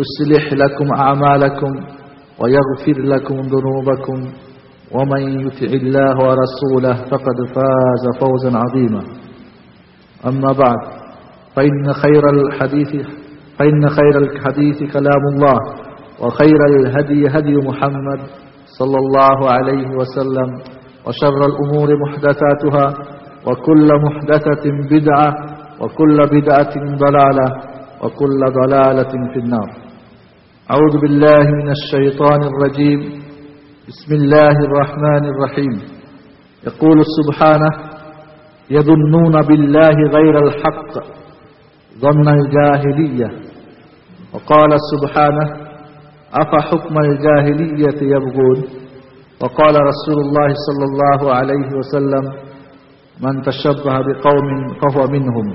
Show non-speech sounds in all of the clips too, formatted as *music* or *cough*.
يصلح لكم أعمالكم ويغفر لكم ذنوبكم ومن يطع الله ورسوله فقد فاز فوزا عظيما. أما بعد فإن خير الحديث فإن خير الحديث كلام الله وخير الهدي هدي محمد صلى الله عليه وسلم وشر الأمور محدثاتها وكل محدثة بدعة وكل بدعة ضلالة وكل ضلالة في النار. أعوذ بالله من الشيطان الرجيم. بسم الله الرحمن الرحيم. يقول سبحانه يظنون بالله غير الحق ظن الجاهلية. وقال سبحانه أفحكم الجاهلية يبغون؟ وقال رسول الله صلى الله عليه وسلم من تشبه بقوم فهو منهم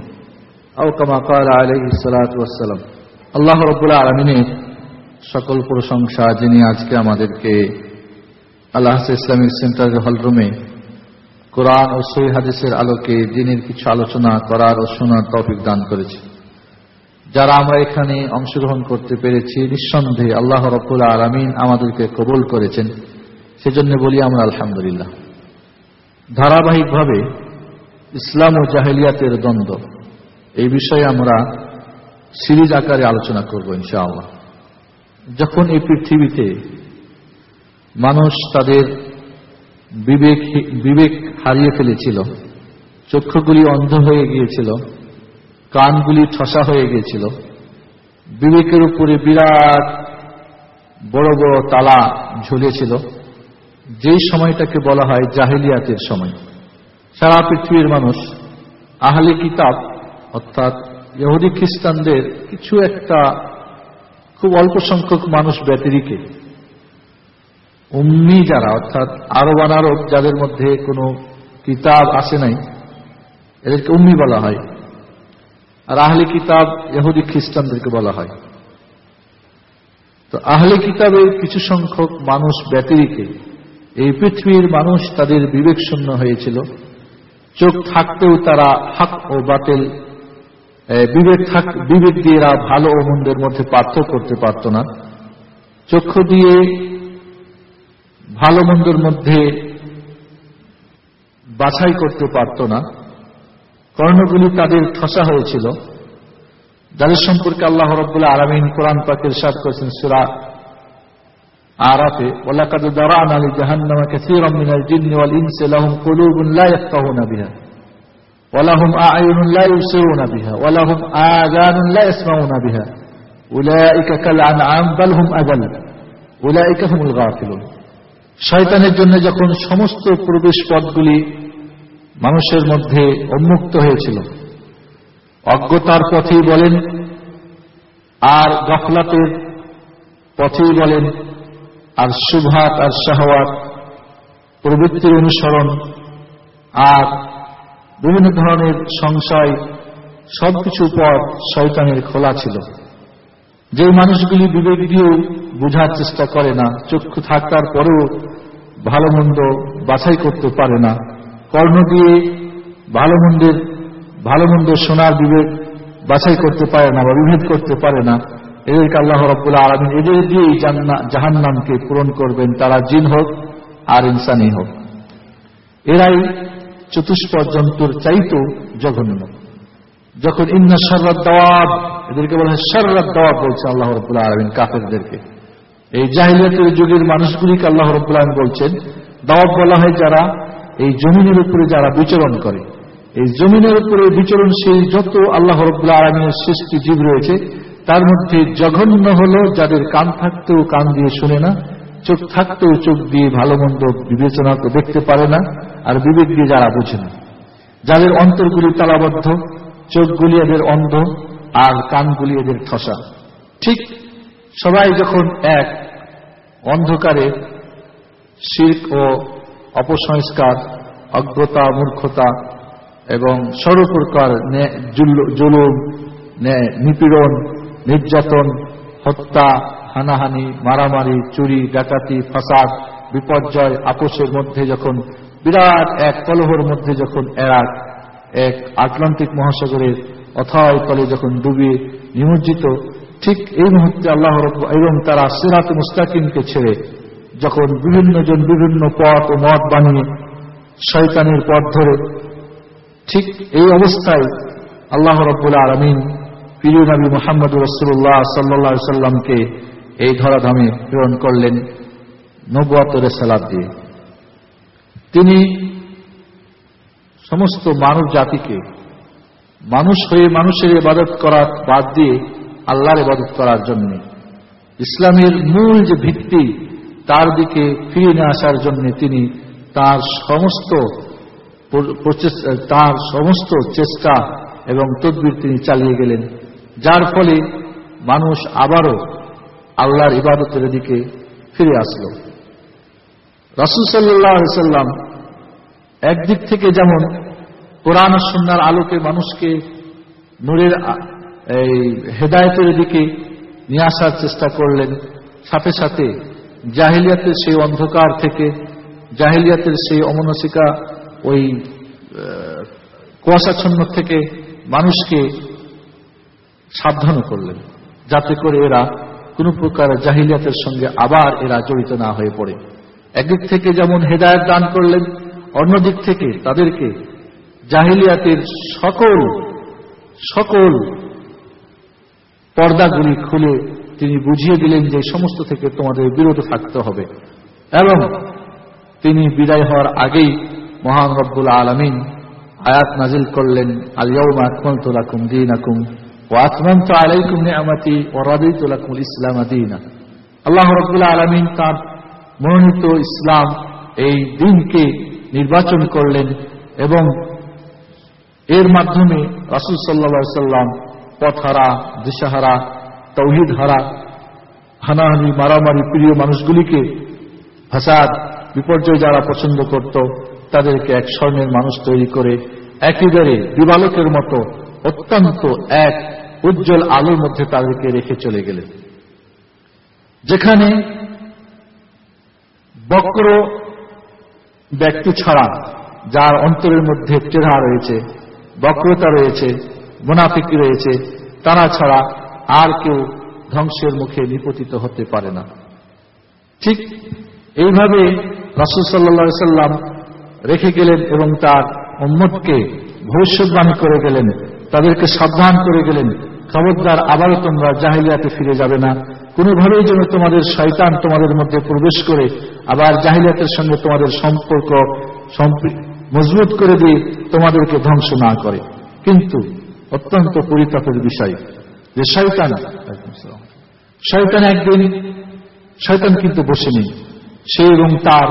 أو كما قال عليه الصلاة والسلام. الله رب العالمين সকল প্রশংসা যিনি আজকে আমাদেরকে আল্লাহ ইসলামিক সেন্টারের হলরুমে কোরআন ও সই হাদিসের আলোকে দিনের কিছু আলোচনা করার ও শোনার তফিক দান করেছে। যারা আমরা এখানে অংশগ্রহণ করতে পেরেছি, নিঃসন্দেহে আল্লাহ রব্বুল আলমিন আমাদেরকে কবুল করেছেন। সেজন্য বলি আমরা আলহামদুলিল্লাহ। ধারাবাহিকভাবে ইসলাম ও জাহেলিয়াতের দ্বন্দ্ব, এই বিষয়ে আমরা সিরিজ আকারে আলোচনা করব ইনশাআল্লাহ। যখন এই পৃথিবীতে মানুষ তাদের বিবেক বিবেক হারিয়ে ফেলেছিল, চক্ষুগুলি অন্ধ হয়ে গিয়েছিল, কানগুলি ঠসা হয়ে গিয়েছিল, বিবেকের উপরে বিরাট বড় বড় তালা ঝুলেছিল, যেই সময়টাকে বলা হয় জাহিলিয়াতের সময়। সারা পৃথিবীর মানুষ আহলে কিতাব অর্থাৎ ইহুদি খ্রিস্টানদের কিছু একটা খুব অল্প সংখ্যক মানুষ ব্যতিরিকে। উম্মি যারা, অর্থাৎ আরব আনারব যাদের মধ্যে কোনো কিতাব আসে নাই, এদেরকে উম্মি বলা হয়। আর আহলে কিতাব ইহুদি খ্রিস্টানদেরকে বলা হয়। তো আহলে কিতাবের কিছু সংখ্যক মানুষ ব্যতিরিকে। এই পৃথিবীর মানুষ তাদের বিবেক শূন্য হয়েছিল। চোখ থাকতেও তারা হাক ও বাতিল বিবেক থাক, বিবেক দিয়ে এরা ভালো ও মন্দের মধ্যে পার্থক্য করতে পারত না। চক্ষু দিয়ে ভালো মন্দের মধ্যে বাছাই করতে পারত না। কর্ণগুলি তাদের ঠসা হয়েছিল। যাদের সম্পর্কে আল্লাহ রব্বুল্লাহ আলমিন কোরআন পাকের সাদ করেছেন সুরা আরাফে ওলাকাদ দারান আলী জাহান্নাম কাসীরা মিনাল জিন্নি ওয়াল ইনসি লাহুম কুলুবুন লা ولهم أعين لا يبصرون بها ولهم آذان لا يسمعون بها أولئك كالأنعام بل هم أذل أولئك هم الغافلون শয়তানের জন্য যখন সমস্ত প্রবেশ পথগুলি মানুষের মধ্যে উন্মুক্ত হয়েছিল অজ্ঞতার পথেই বলেন আর গফলাতের পথেই বলেন আর সুভাত আর শাহওয়াত প্রবৃত্তির অনুসরণ আর বিভিন্ন ধরনের সংশয়, সবকিছু পথ শয়তানের খোলা ছিল। যে মানুষগুলি বিবেক দিয়েও বোঝার চেষ্টা করে না, চক্ষু থাকার পরেও ভালো মন্দ বাছাই করতে পারে না, কর্ণ দিয়ে ভালো মন্দের, ভালো মন্দ সোনার বিবেক বাছাই করতে পারে না বা বিভেদ করতে পারে না, এদেরকে আল্লাহ রব্বুল্লাহ আলমিন এদের দিয়েই জাহান নামকে পূরণ করবেন, তারা জিন হোক আর ইনসানি হোক। এরাই চতুষ্পদ জন্তুর চাইতো জঘন্য। যখন ইন্না সর্রাত দাওয়াব, এদেরকে বলা হয় সর্রাত দাওয়াব বলছে আল্লাহ রবুল্লাহ আলমিন কাফেরদেরকে। এই জাহিলিয়াতের যুগের মানুষগুলিকে আল্লাহ রব্বুল্লাহ বলছেন দাওয়াত বলা হয় যারা এই জমিনের উপরে যারা বিচরণ করে। এই জমিনের উপরে বিচরণশীল যত আল্লাহ রব্বুল্লাহ আলমীর সৃষ্টি জীব রয়েছে, তার মধ্যে জঘন্য হল যাদের কান থাকতেও কান দিয়ে শুনে না, চোখ থাকতেও চোখ দিয়ে ভালো মন্দ বিবেচনা তো দেখতে পারে না আর বিবেক দিয়ে যারা বোঝে না। যাদের অন্তরগুলি তালাবদ্ধ, চোখগুলি এদের অন্ধ, আর কানগুলি এদের ঠসা। ঠিক সবাই যখন এক, অন্ধকারে শিল্প ও অপসংস্কার, অজ্ঞতা, মূর্খতা এবং সর্বপ্রকার জুলুম নিপীড়ন, নির্যাতন, হত্যা, হানাহানি, মারামারি, চুরি, ডাকাতি, ফাসাদ, বিপর্যয়, আপোষের মধ্যে যখন বিরাট এক কলহর মধ্যে যখন এরাক, এক আটলান্টিক মহাসাগরের অথয় তলে যখন ডুবে নিমজ্জিত, ঠিক এই মুহূর্তে আল্লাহ এবং তারা সিরাত মুস্তাকিমকে ছেড়ে যখন বিভিন্ন জন বিভিন্ন পথ ও মত বানিয়ে শয়তানের পথ ধরে, ঠিক এই অবস্থায় আল্লাহ রব্বুল আলমিন প্রিয় নবী মোহাম্মদ রসুল্লাহ সাল্লা সাল্লামকে এই ধরাধামে প্রেরণ করলেন নব্বতরে সালাদ দিয়ে। তিনি সমস্ত মানব জাতিকে, মানুষ হয়ে মানুষের ইবাদত করার বাদ দিয়ে আল্লাহর ইবাদত করার জন্য, ইসলামের মূল যে ভিত্তি, তার দিকে ফিরে নিয়ে আসার জন্য তিনি তার সমস্ত তার সমস্ত চেষ্টা এবং তদবির তিনি চালিয়ে গেলেন, যার ফলে মানুষ আবারও আল্লাহর ইবাদতের দিকে ফিরে আসলো। রাসুল সাল্লাহ সাল্লাম একদিক থেকে যেমন কোরআন সন্ন্যার আলোকে মানুষকে নূরের এই হেদায়তের দিকে নিয়ে আসার চেষ্টা করলেন, সাথে সাথে জাহিলিয়াতের সেই অন্ধকার থেকে জাহিলিয়াতের সেই অমনসিকা ওই কুয়াশাচ্ছন্ন থেকে মানুষকে সাবধান করলেন, যাতে করে এরা কোন প্রকার জাহিলিয়াতের সঙ্গে আবার এরা জড়িত না হয়ে পড়ে। একদিক থেকে যেমন হেদায়ত দান করলেন, অন্যদিক থেকে তাদেরকে জাহিলিয়াতের সকল সকল পর্দাগুলি খুলে তিনি বুঝিয়ে দিলেন যে সমস্ত থেকে তোমাদের বিরত থাকতে হবে। এবং তিনি বিদায় হওয়ার আগেই মহান রব্বুল আলমিন আয়াত নাজিল করলেন আলিয়াউমা আকমলতুলাকুম দিন আকুম ও আকমন্ত আলাইকুম নিয়ামাতি ও রাদিতুলাকুম ইসলাম দিনা। আল্লাহ রব্বুল আলমিন তার মনোনীত ইসলাম এই দিনকে নির্বাচন করলেন এবং এর মাধ্যমে রাসুল সাল্লা সাল্লাম পথহারা, দিশাহারা তৌহিদ হারা হানাহানি, মারামারি প্রিয় মানুষগুলিকে ফাসাদ, বিপর্যয় যারা পছন্দ করত, তাদেরকে এক স্বর্ণের মানুষ তৈরি করে একেবারে দিবালকের মতো অত্যন্ত এক উজ্জ্বল আলোর মধ্যে তাদেরকে রেখে চলে গেলেন। যেখানে বক্র ব্যক্তি ছাড়া, যার অন্তরের মধ্যে টেরা রয়েছে, বক্রতা রয়েছে, মুনাফিকি রয়েছে, তারা ছাড়া আর কেউ ধ্বংসের মুখে নিপতিত হতে পারে না। ঠিক এইভাবে রাসুল সাল্লা সাল্লাম রেখে গেলেন এবং তার উম্মতকে ভবিষ্যৎবাণী করে গেলেন, তাদেরকে সাবধান করে গেলেন, খবরদার আবারও তোমরা জাহিলিয়াতে ফিরে যাবে না। কোনোভাবেই যেন তোমাদের শয়তান তোমাদের মধ্যে প্রবেশ করে আবার জাহিলিয়াতের সঙ্গে তোমাদের সম্পর্ক মজবুত করে দিয়ে তোমাদেরকে ধ্বংস না করে। কিন্তু অত্যন্ত পরিতাপের বিষয় যে শয়তান শয়তান একদিন শয়তান কিন্তু বসেনি সে এবং তার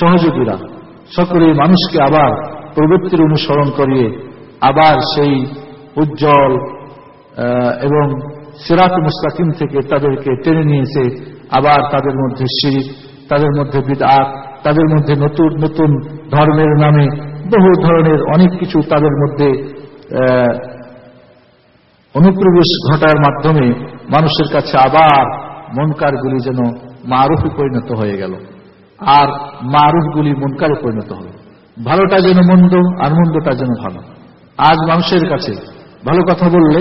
সহযোগীরা সকলে মানুষকে আবার প্রবৃত্তির অনুসরণ করিয়ে আবার সেই উজ্জ্বল এবং সিরাত মুস্তাকিম থেকে তাদেরকে টেনে নিয়েছে। আবার তাদের মধ্যে শিরিক, তাদের মধ্যে বিদাত তাদের মধ্যে নতুন নতুন ধর্মের নামে বহু ধরনের অনেক কিছু তাদের মধ্যে অনুপ্রবেশ ঘটার মাধ্যমে মানুষের কাছে আবার মনকারগুলি যেন মারুফে পরিণত হয়ে গেল। আর মারুফগুলি মনকারে পরিণত হল ভালোটা যেন মন্দ আর মন্দটা যেন ভালো। আজ মানুষের কাছে ভালো কথা বললে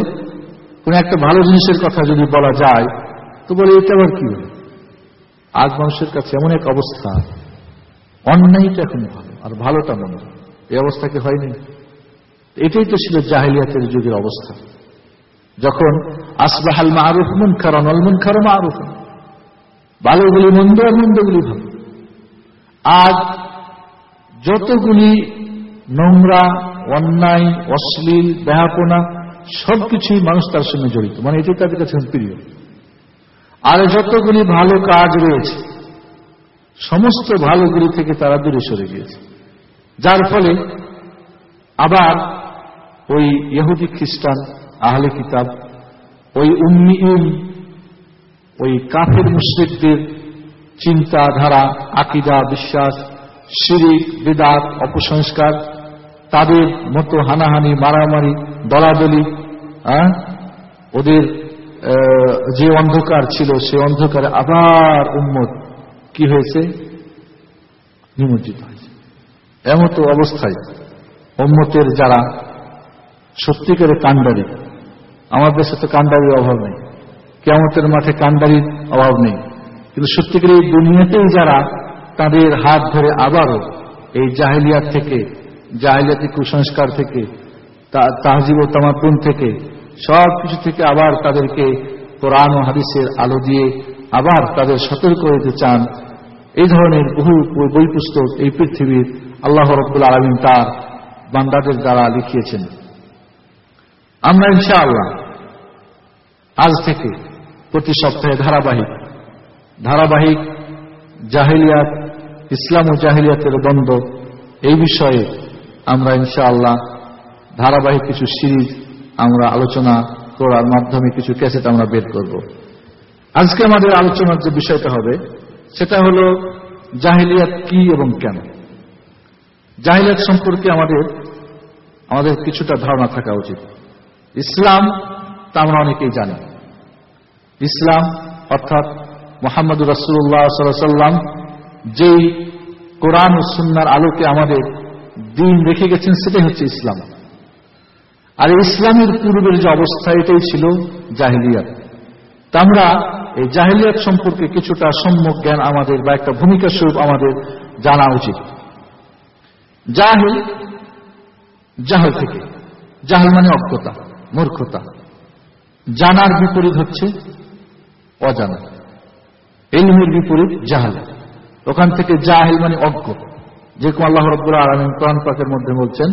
কোন একটা ভালো জিনিসের কথা যদি বলা যায়, তো বলে এটা আবার কি হলো? আজ মানুষের কাছে এমন এক অবস্থা। অন্যায়টা এখন ভালো, আর ভালোটা মন্দ। এই অবস্থা কি হয়নি? এটাই তো ছিল জাহিলিয়াতের যুগের অবস্থা। যখন আসবাহাল মারুফ মুন খারন অল মুন খারো মারুফ ভালোগুলি মন্দ, আর মন্দগুলি ভালো। আজ যতগুলি নোংরা, অন্যায়, অশ্লীল ব্যাহাপনা সবকিছুই মানুষ তার সঙ্গে জড়িত। মানে এটাই তাদের কাছে প্রিয়। আর যতগুলি ভালো কাজ রয়েছে, সমস্ত ভালোগুলি থেকে তারা দূরে সরে গিয়েছে। যার ফলে আবার ওই ইহুদি খ্রিস্টান, আহলে কিতাব, ওই উম্মিউন ওই কাফের মুশ্রিকদের চিন্তাধারা, আকিদা, বিশ্বাস, শিরিক, বেদাত, অপসংস্কার তাদের মতো হানাহানি, মারামারি, দলাদলি ওদের যে অন্ধকার ছিল, সে অন্ধকারে আবার উম্মত কি হয়েছে? নিমজ্জিত হয়েছে। এমতো অবস্থায় উম্মতের যারা সত্যিকারের কান্ডারি আমার দেশে তো কান্ডারির অভাব নেই। কেমতের মাঠে কান্ডারির অভাব নেই। কিন্তু সত্যিকার এই দুনিয়াতেই যারা তাদের হাত ধরে আবারও এই জাহেলিয়ার থেকে জাহেলিয়াতি কুসংস্কার থেকে তাহজিব ও তামাকুন থেকে, সব কিছু থেকে আবার তাদেরকে কোরআন ও হাদিসের আলো দিয়ে আবার তাদের সতর্ক হইতে চান। এই ধরনের বহু বই পুস্তক এই পৃথিবীর আল্লাহ রব্বুল আলমিন তার বান্দাদের দ্বারা লিখিয়েছেন। আমরা ইনশা আল্লাহ আজ থেকে প্রতি সপ্তাহে ধারাবাহিক ধারাবাহিক জাহিলিয়াত, ইসলাম ও জাহিলিয়াতের দ্বন্দ্ব এই বিষয়ে আমরা ইনশাআল্লাহ ধারাবাহিক কিছু সিরিজ, আমরা আলোচনা করার মাধ্যমে কিছু ক্যাসেট আমরা বের করব। আজকে আমাদের আলোচনার যে বিষয়টা হবে, সেটা হল জাহিলিয়াত কি এবং কেন? জাহিলিয়াত সম্পর্কে আমাদের আমাদের কিছুটা ধারণা থাকা উচিত। ইসলাম তা আমরা অনেকেই জানি। ইসলাম অর্থাৎ মোহাম্মদ রসুল্লাহ সাল্লাম যেই কোরআন ও সুন্নার আলোকে আমাদের দিন রেখে গেছেন, সেটাই হচ্ছে ইসলাম। আর ইসলামের পূর্বের যে অবস্থা, এটাই ছিল জাহিলিয়াত। তা আমরা এই জাহিলিয়াত সম্পর্কে কিছুটা সম্যক জ্ঞান আমাদের বা একটা ভূমিকা স্বরূপ আমাদের জানা উচিত। জাহিল, জাহল থেকে। জাহাল মানে অজ্ঞতা মূর্খতা। জানার বিপরীত হচ্ছে অজানা। এলমের বিপরীত জাহাল। ওখান থেকে জাহিল মানে অজ্ঞ। যেরকম আল্লাহ রব্বুল আলমিন কোরআন পাকের মধ্যে বলছেন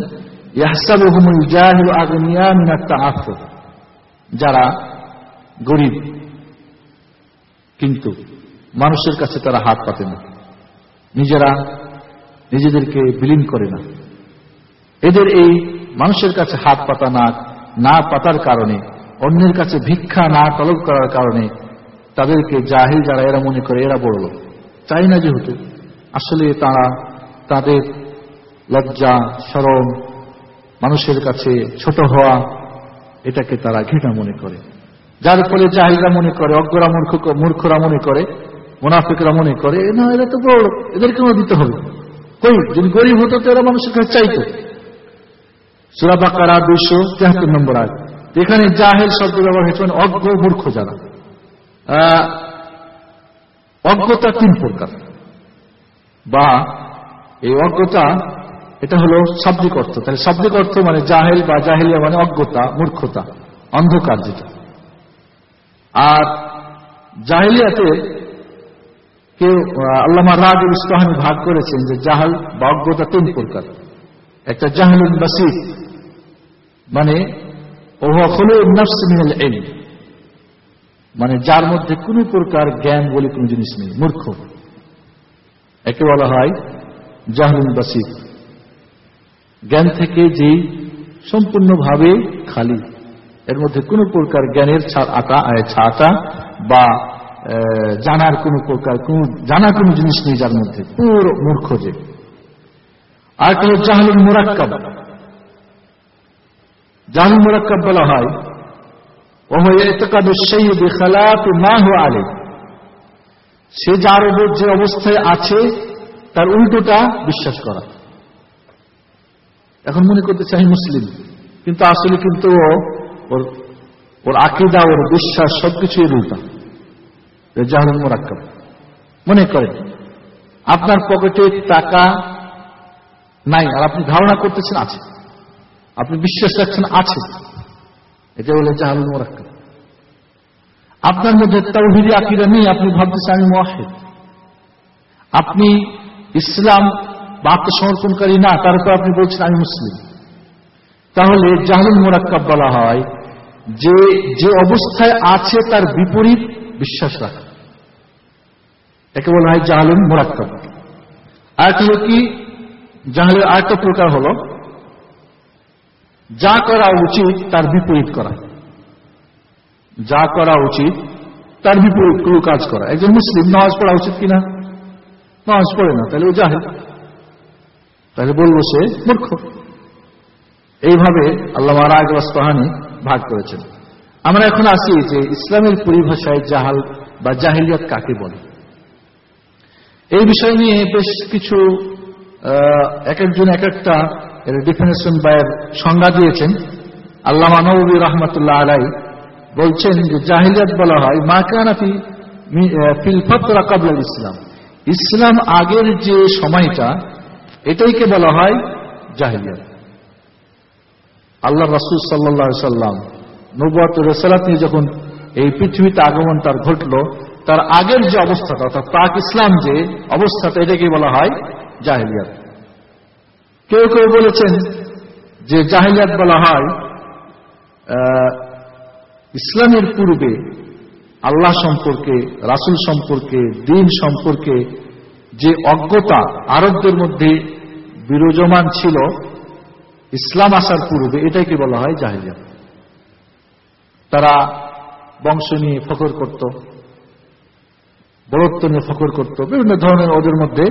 যারা গরিব, কিন্তু মানুষের কাছে তারা হাত পাতে না। নিজেরা নিজেদেরকে বিলীন করে না। এদের এই মানুষের কাছে হাত পাতা না না পাতার কারণে, অন্যের কাছে ভিক্ষা না তলব করার কারণে তাদেরকে জাহিল যারা, এরা মনে করে এরা বড় চাই না যেহেতু, আসলে তারা তাদের লজ্জা সরম মানুষের কাছে ছোট হওয়া, এটাকে তারা ঘৃণা মনে করে। যার ফলে জাহিলরা মনে করে, অজ্ঞরা, মূর্খ, মূর্খরা মনে করে, মুনাফিকরা মনে করে, না, এরা তো বড়, এদেরকেও দিতে হবে। কই, যদি গরিব হতো তো এরা মানুষের কাছে চাইতো। সুরাবাকারা দুইশো তেহাত্তর নম্বর আগ এখানে জাহেল শব্দ ব্যবহার হয়েছে মানে অজ্ঞ, মূর্খ যারা। অজ্ঞতা তিন প্রকার। বা এই অজ্ঞতা, এটা হলো শাব্দিক অর্থ। তাহলে শাব্দিক অর্থ মানে জাহেল বা জাহেলিয়া মানে অজ্ঞতা, মূর্খতা, অন্ধকার যেটা। আর জাহেলিয়াতে কেউ আল্লামা রাজুল ইস্তাহানি ভাগ করেছেন যে জাহাল বা অজ্ঞতা তিন প্রকার। একটা জাহালুল বাসির মানে মানে যার মধ্যে কোন প্রকার জ্ঞান বলে কোন জিনিস নেই, মূর্খ। একে বলা হয় জাহলুল বাসির। জ্ঞান থেকে যেই সম্পূর্ণভাবে খালি, এর মধ্যে কোন প্রকার জ্ঞানের ছাটা বা জানার কোন প্রকার, কোন, জানার কোন জিনিস নেই যার মধ্যে, পুরো মূর্খ যে। আর কোন জাহলুল মুরাক্কাব। জাহলুল মুরাক্কাব বলা হয় সে যার উপর যে অবস্থায় আছে তার উল্টোটা বিশ্বাস করা। এখন মনে করতে চাই মুসলিম, কিন্তু আসলে কিন্তু ওর ওর আকিদা, ওর বিশ্বাস সবকিছু এর উল্টা জাহরুল মোরাক্কাব। মনে করেন, আপনার পকেটে টাকা নাই, আর আপনি ধারণা করতেছেন আছে। আপনি বিশ্বাস রাখছেন আছে। এটা বলে জাহালুল মোরাক্কাব। আপনার মধ্যে তৌহিদি আকিরা নেই, আপনি ভাবতেছেন আমি মহেদ আপনি ইসলাম বা আত্মসমর্পণকারী না তারপর আপনি বলছেন, আমি মুসলিম। তাহলে জাহলুল মোরাক্কাব বলা হয় যে যে অবস্থায় আছে তার বিপরীত বিশ্বাস রাখা। একে বলা হয় জাহালুল মোরাক্কাব। আর হল কি? জাহালের আরেকটা প্রকার হল, যা করা উচিত তার বিপরীত করা। যা করা উচিত তার বিপরীত কাজ করা। একজন মুসলিম, নামাজ পড়া উচিত কিনা? নামাজ পড়ে না, তাহলে ও জাহেল। তাহলে বলব সে মূর্খ। এইভাবে আল্লাহ মারাগ ওয়াসপাহানি ভাগ করেছেন। আমরা এখন আসি যে ইসলামের পরিভাষায় জাহাল বা জাহিলিয়াত কাকে বলে। এই বিষয় নিয়ে বেশ কিছু এক একজন এক একটা ডিফিনেশন বা এর সংজ্ঞা দিয়েছেন। আল্লাহ নবী রহমতুল্লাহ আলাই বলছেন যে জাহিলিয়াত বলা হয়, মা কানাফি ফিলফতরা কাবলাল ইসলাম। ইসলাম আগের যে সময়টা, এটাইকে বলা হয় জাহিলিয়াত। আল্লাহ রাসুল সাল্লা সাল্লাম নবত রেসালাত নিয়ে যখন এই পৃথিবীতে আগমন তার ঘটল, তার আগের যে অবস্থাটা, অর্থাৎ পাক ইসলাম যে অবস্থাটা, এটাকে বলা হয় জাহিলিয়াত। কেউ কেউ বলেছেন যে জাহিলিয়াত বলা হয় ইসলামের পূর্বে আল্লাহ সম্পর্কে, রাসুল সম্পর্কে, দিন সম্পর্কে যে অজ্ঞতা আরবদের মধ্যে বিরাজমান ছিল, ইসলাম আসার পূর্বে এটাকে বলা হয় জাহিলিয়াত তারা বংশ নিয়ে ফখর করত, বড়ত্ব নিয়ে ফখর করত, বিভিন্ন ধরনের ওদের মধ্যে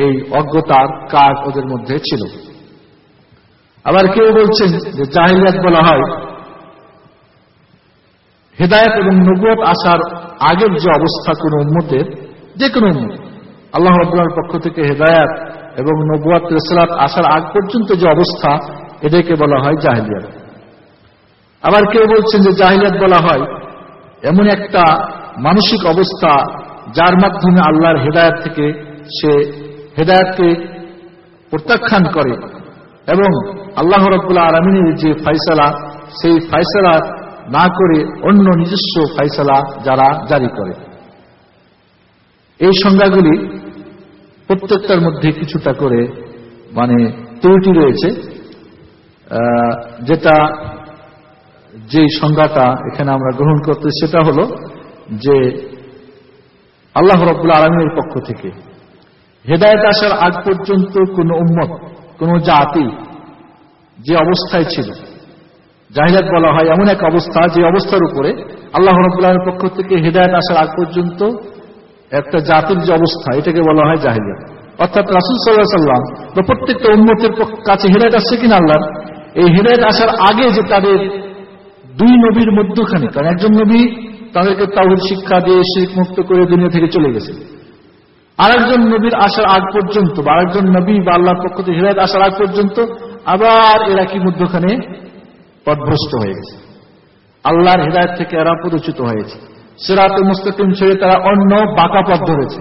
এই অজ্ঞতার কাজ ওদের মধ্যে ছিল। আবার কেউ বলছেন যে জাহিলিয়াত বলা হয় হেদায়ত এবং নবুয়ত আসার আগের যে অবস্থা কোন উন্মতের যে কোনো উন্মত আল্লাহ আব্দুল্লার পক্ষ থেকে হেদায়ত এবং নবুয়াত, রেসালাত আসার আগ পর্যন্ত যে অবস্থা এটাকে বলা হয় জাহিলিয়াত। আবার কেউ বলছেন যে জাহিলিয়াত বলা হয় এমন একটা মানসিক অবস্থা যার মাধ্যমে আল্লাহর হেদায়াত থেকে সে হেদায়াতকে প্রত্যাখ্যান করে এবং আল্লাহ রব্বুল্লাহ আলমিনের যে ফাইসালা সেই ফাইসালা না করে অন্য নিজস্ব ফাইসালা যারা জারি করে। এই সংজ্ঞাগুলি প্রত্যেকটার মধ্যে কিছুটা করে মানে ত্রুটি রয়েছে যেটা যে সংজ্ঞাটা এখানে আমরা গ্রহণ করতে সেটা হলো যে আল্লাহ রব্বুল আলমীর পক্ষ থেকে হেদায়ত আসার আগ পর্যন্ত কোন উম্মত, কোন জাতি যে অবস্থায় ছিল জাহিরাত বলা হয়, এমন এক অবস্থা যে অবস্থার উপরে আল্লাহ রবুল্লাহের পক্ষ থেকে হেদায়ত আসার আগ পর্যন্ত একটা জাতির যে অবস্থা, এটাকে বলা হয় জাহিরিয়াত অর্থাৎ রাসুল সাল্লাহ সাল্লাম বা প্রত্যেকটা উন্মতের কাছে হেদায়ত আসছে কিনা আল্লাহ এই হেদায়ত আসার আগে যে তাদের দুই নবীর মধ্যখানে কারণ একজন নবী তাদেরকে তাহির শিক্ষা দিয়ে শিখ মুক্ত করে দুনিয়া থেকে চলে গেছে। আরেকজন নবীর আসার আগ পর্যন্ত বা আরেকজন নবী বা আল্লাহর পক্ষ থেকে হৃদায়ত আসার আগ পর্যন্ত আবার এরা কি মধ্যখানে পদভ্রষ্ট হয়ে গেছে। আল্লাহর হৃদায়ত থেকে এরা পরিচিত হয়েছে। সেরাত মুস্তকিম ছেড়ে তারা অন্য বাঁকা পথ ধরেছে।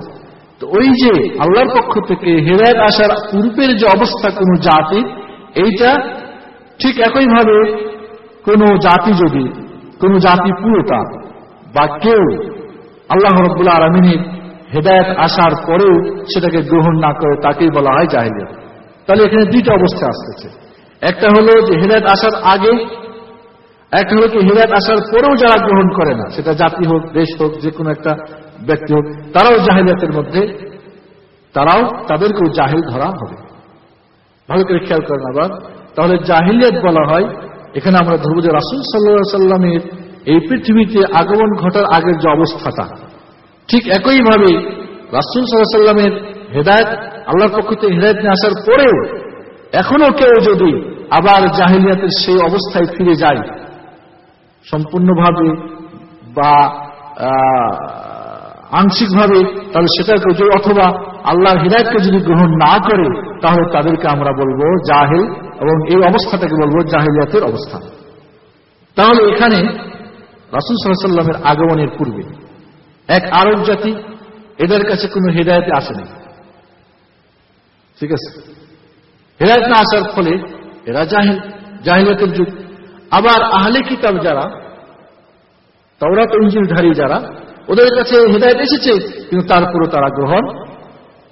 তো ওই যে আল্লাহর পক্ষ থেকে হৃদায়ত আসার পূর্বের যে অবস্থা কোন জাতি, এইটা ঠিক একইভাবে কোন জাতি যদি, কোন জাতি পুরোটা বা কেউ আল্লাহ রব্বুল্লাহ আলমিনের হেদায়ত আসার পরেও সেটাকে গ্রহণ না করে তাকেই বলা হয় জাহিলিয়াত। তাহলে এখানে দুইটা অবস্থা আসতেছে। একটা হলো যে হেদায়ত আসার আগে, একটা হলো কি হেদায়ত আসার পরেও যারা গ্রহণ করে না, সেটা জাতি হোক, দেশ হোক যে কোনো একটা ব্যক্তি হোক, তারাও জাহিলিয়াতের মধ্যে, তারাও তাদেরকেও জাহিল ধরা হবে। ভালো করে খেয়াল করেন আবার। তাহলে জাহিলিয়াত বলা হয়, এখানে আমরা ধরবো যে রাসুল সাল্লা সাল্লামের এই পৃথিবীতে আগমন ঘটার আগের যে অবস্থাটা, ঠিক একইভাবে রাসুল সাল্লাহ সাল্লামের হেদায়ত, আল্লাহর পক্ষ থেকে হেদায়ত নিয়ে আসার পরেও এখনও কেউ যদি আবার জাহিলিয়াতের সেই অবস্থায় ফিরে যায়, সম্পূর্ণভাবে বা আংশিকভাবে, তাহলে সেটাকে যদি অথবা আল্লাহর হৃদায়তকে যদি গ্রহণ না করে, তাহলে তাদেরকে আমরা বলব জাহেল এবং এই অবস্থাটাকে বলব জাহিলিয়াতের অবস্থা। তাহলে এখানে রাসুল সাল্লামের আগমনের পূর্বে এক আরব জাতি এদের কাছে কোনো হৃদায়তে আসেনি। ঠিক আছে? হেদায়ত না আসার ফলে এরা জাহিল জাহিলিয়াতের যুগ। আবার আহলে কিতাব যারা, তাওরাত ইঞ্জিলধারী যারা, ওদের কাছে হেদায়ত এসেছে, কিন্তু তারপরও তারা গ্রহণ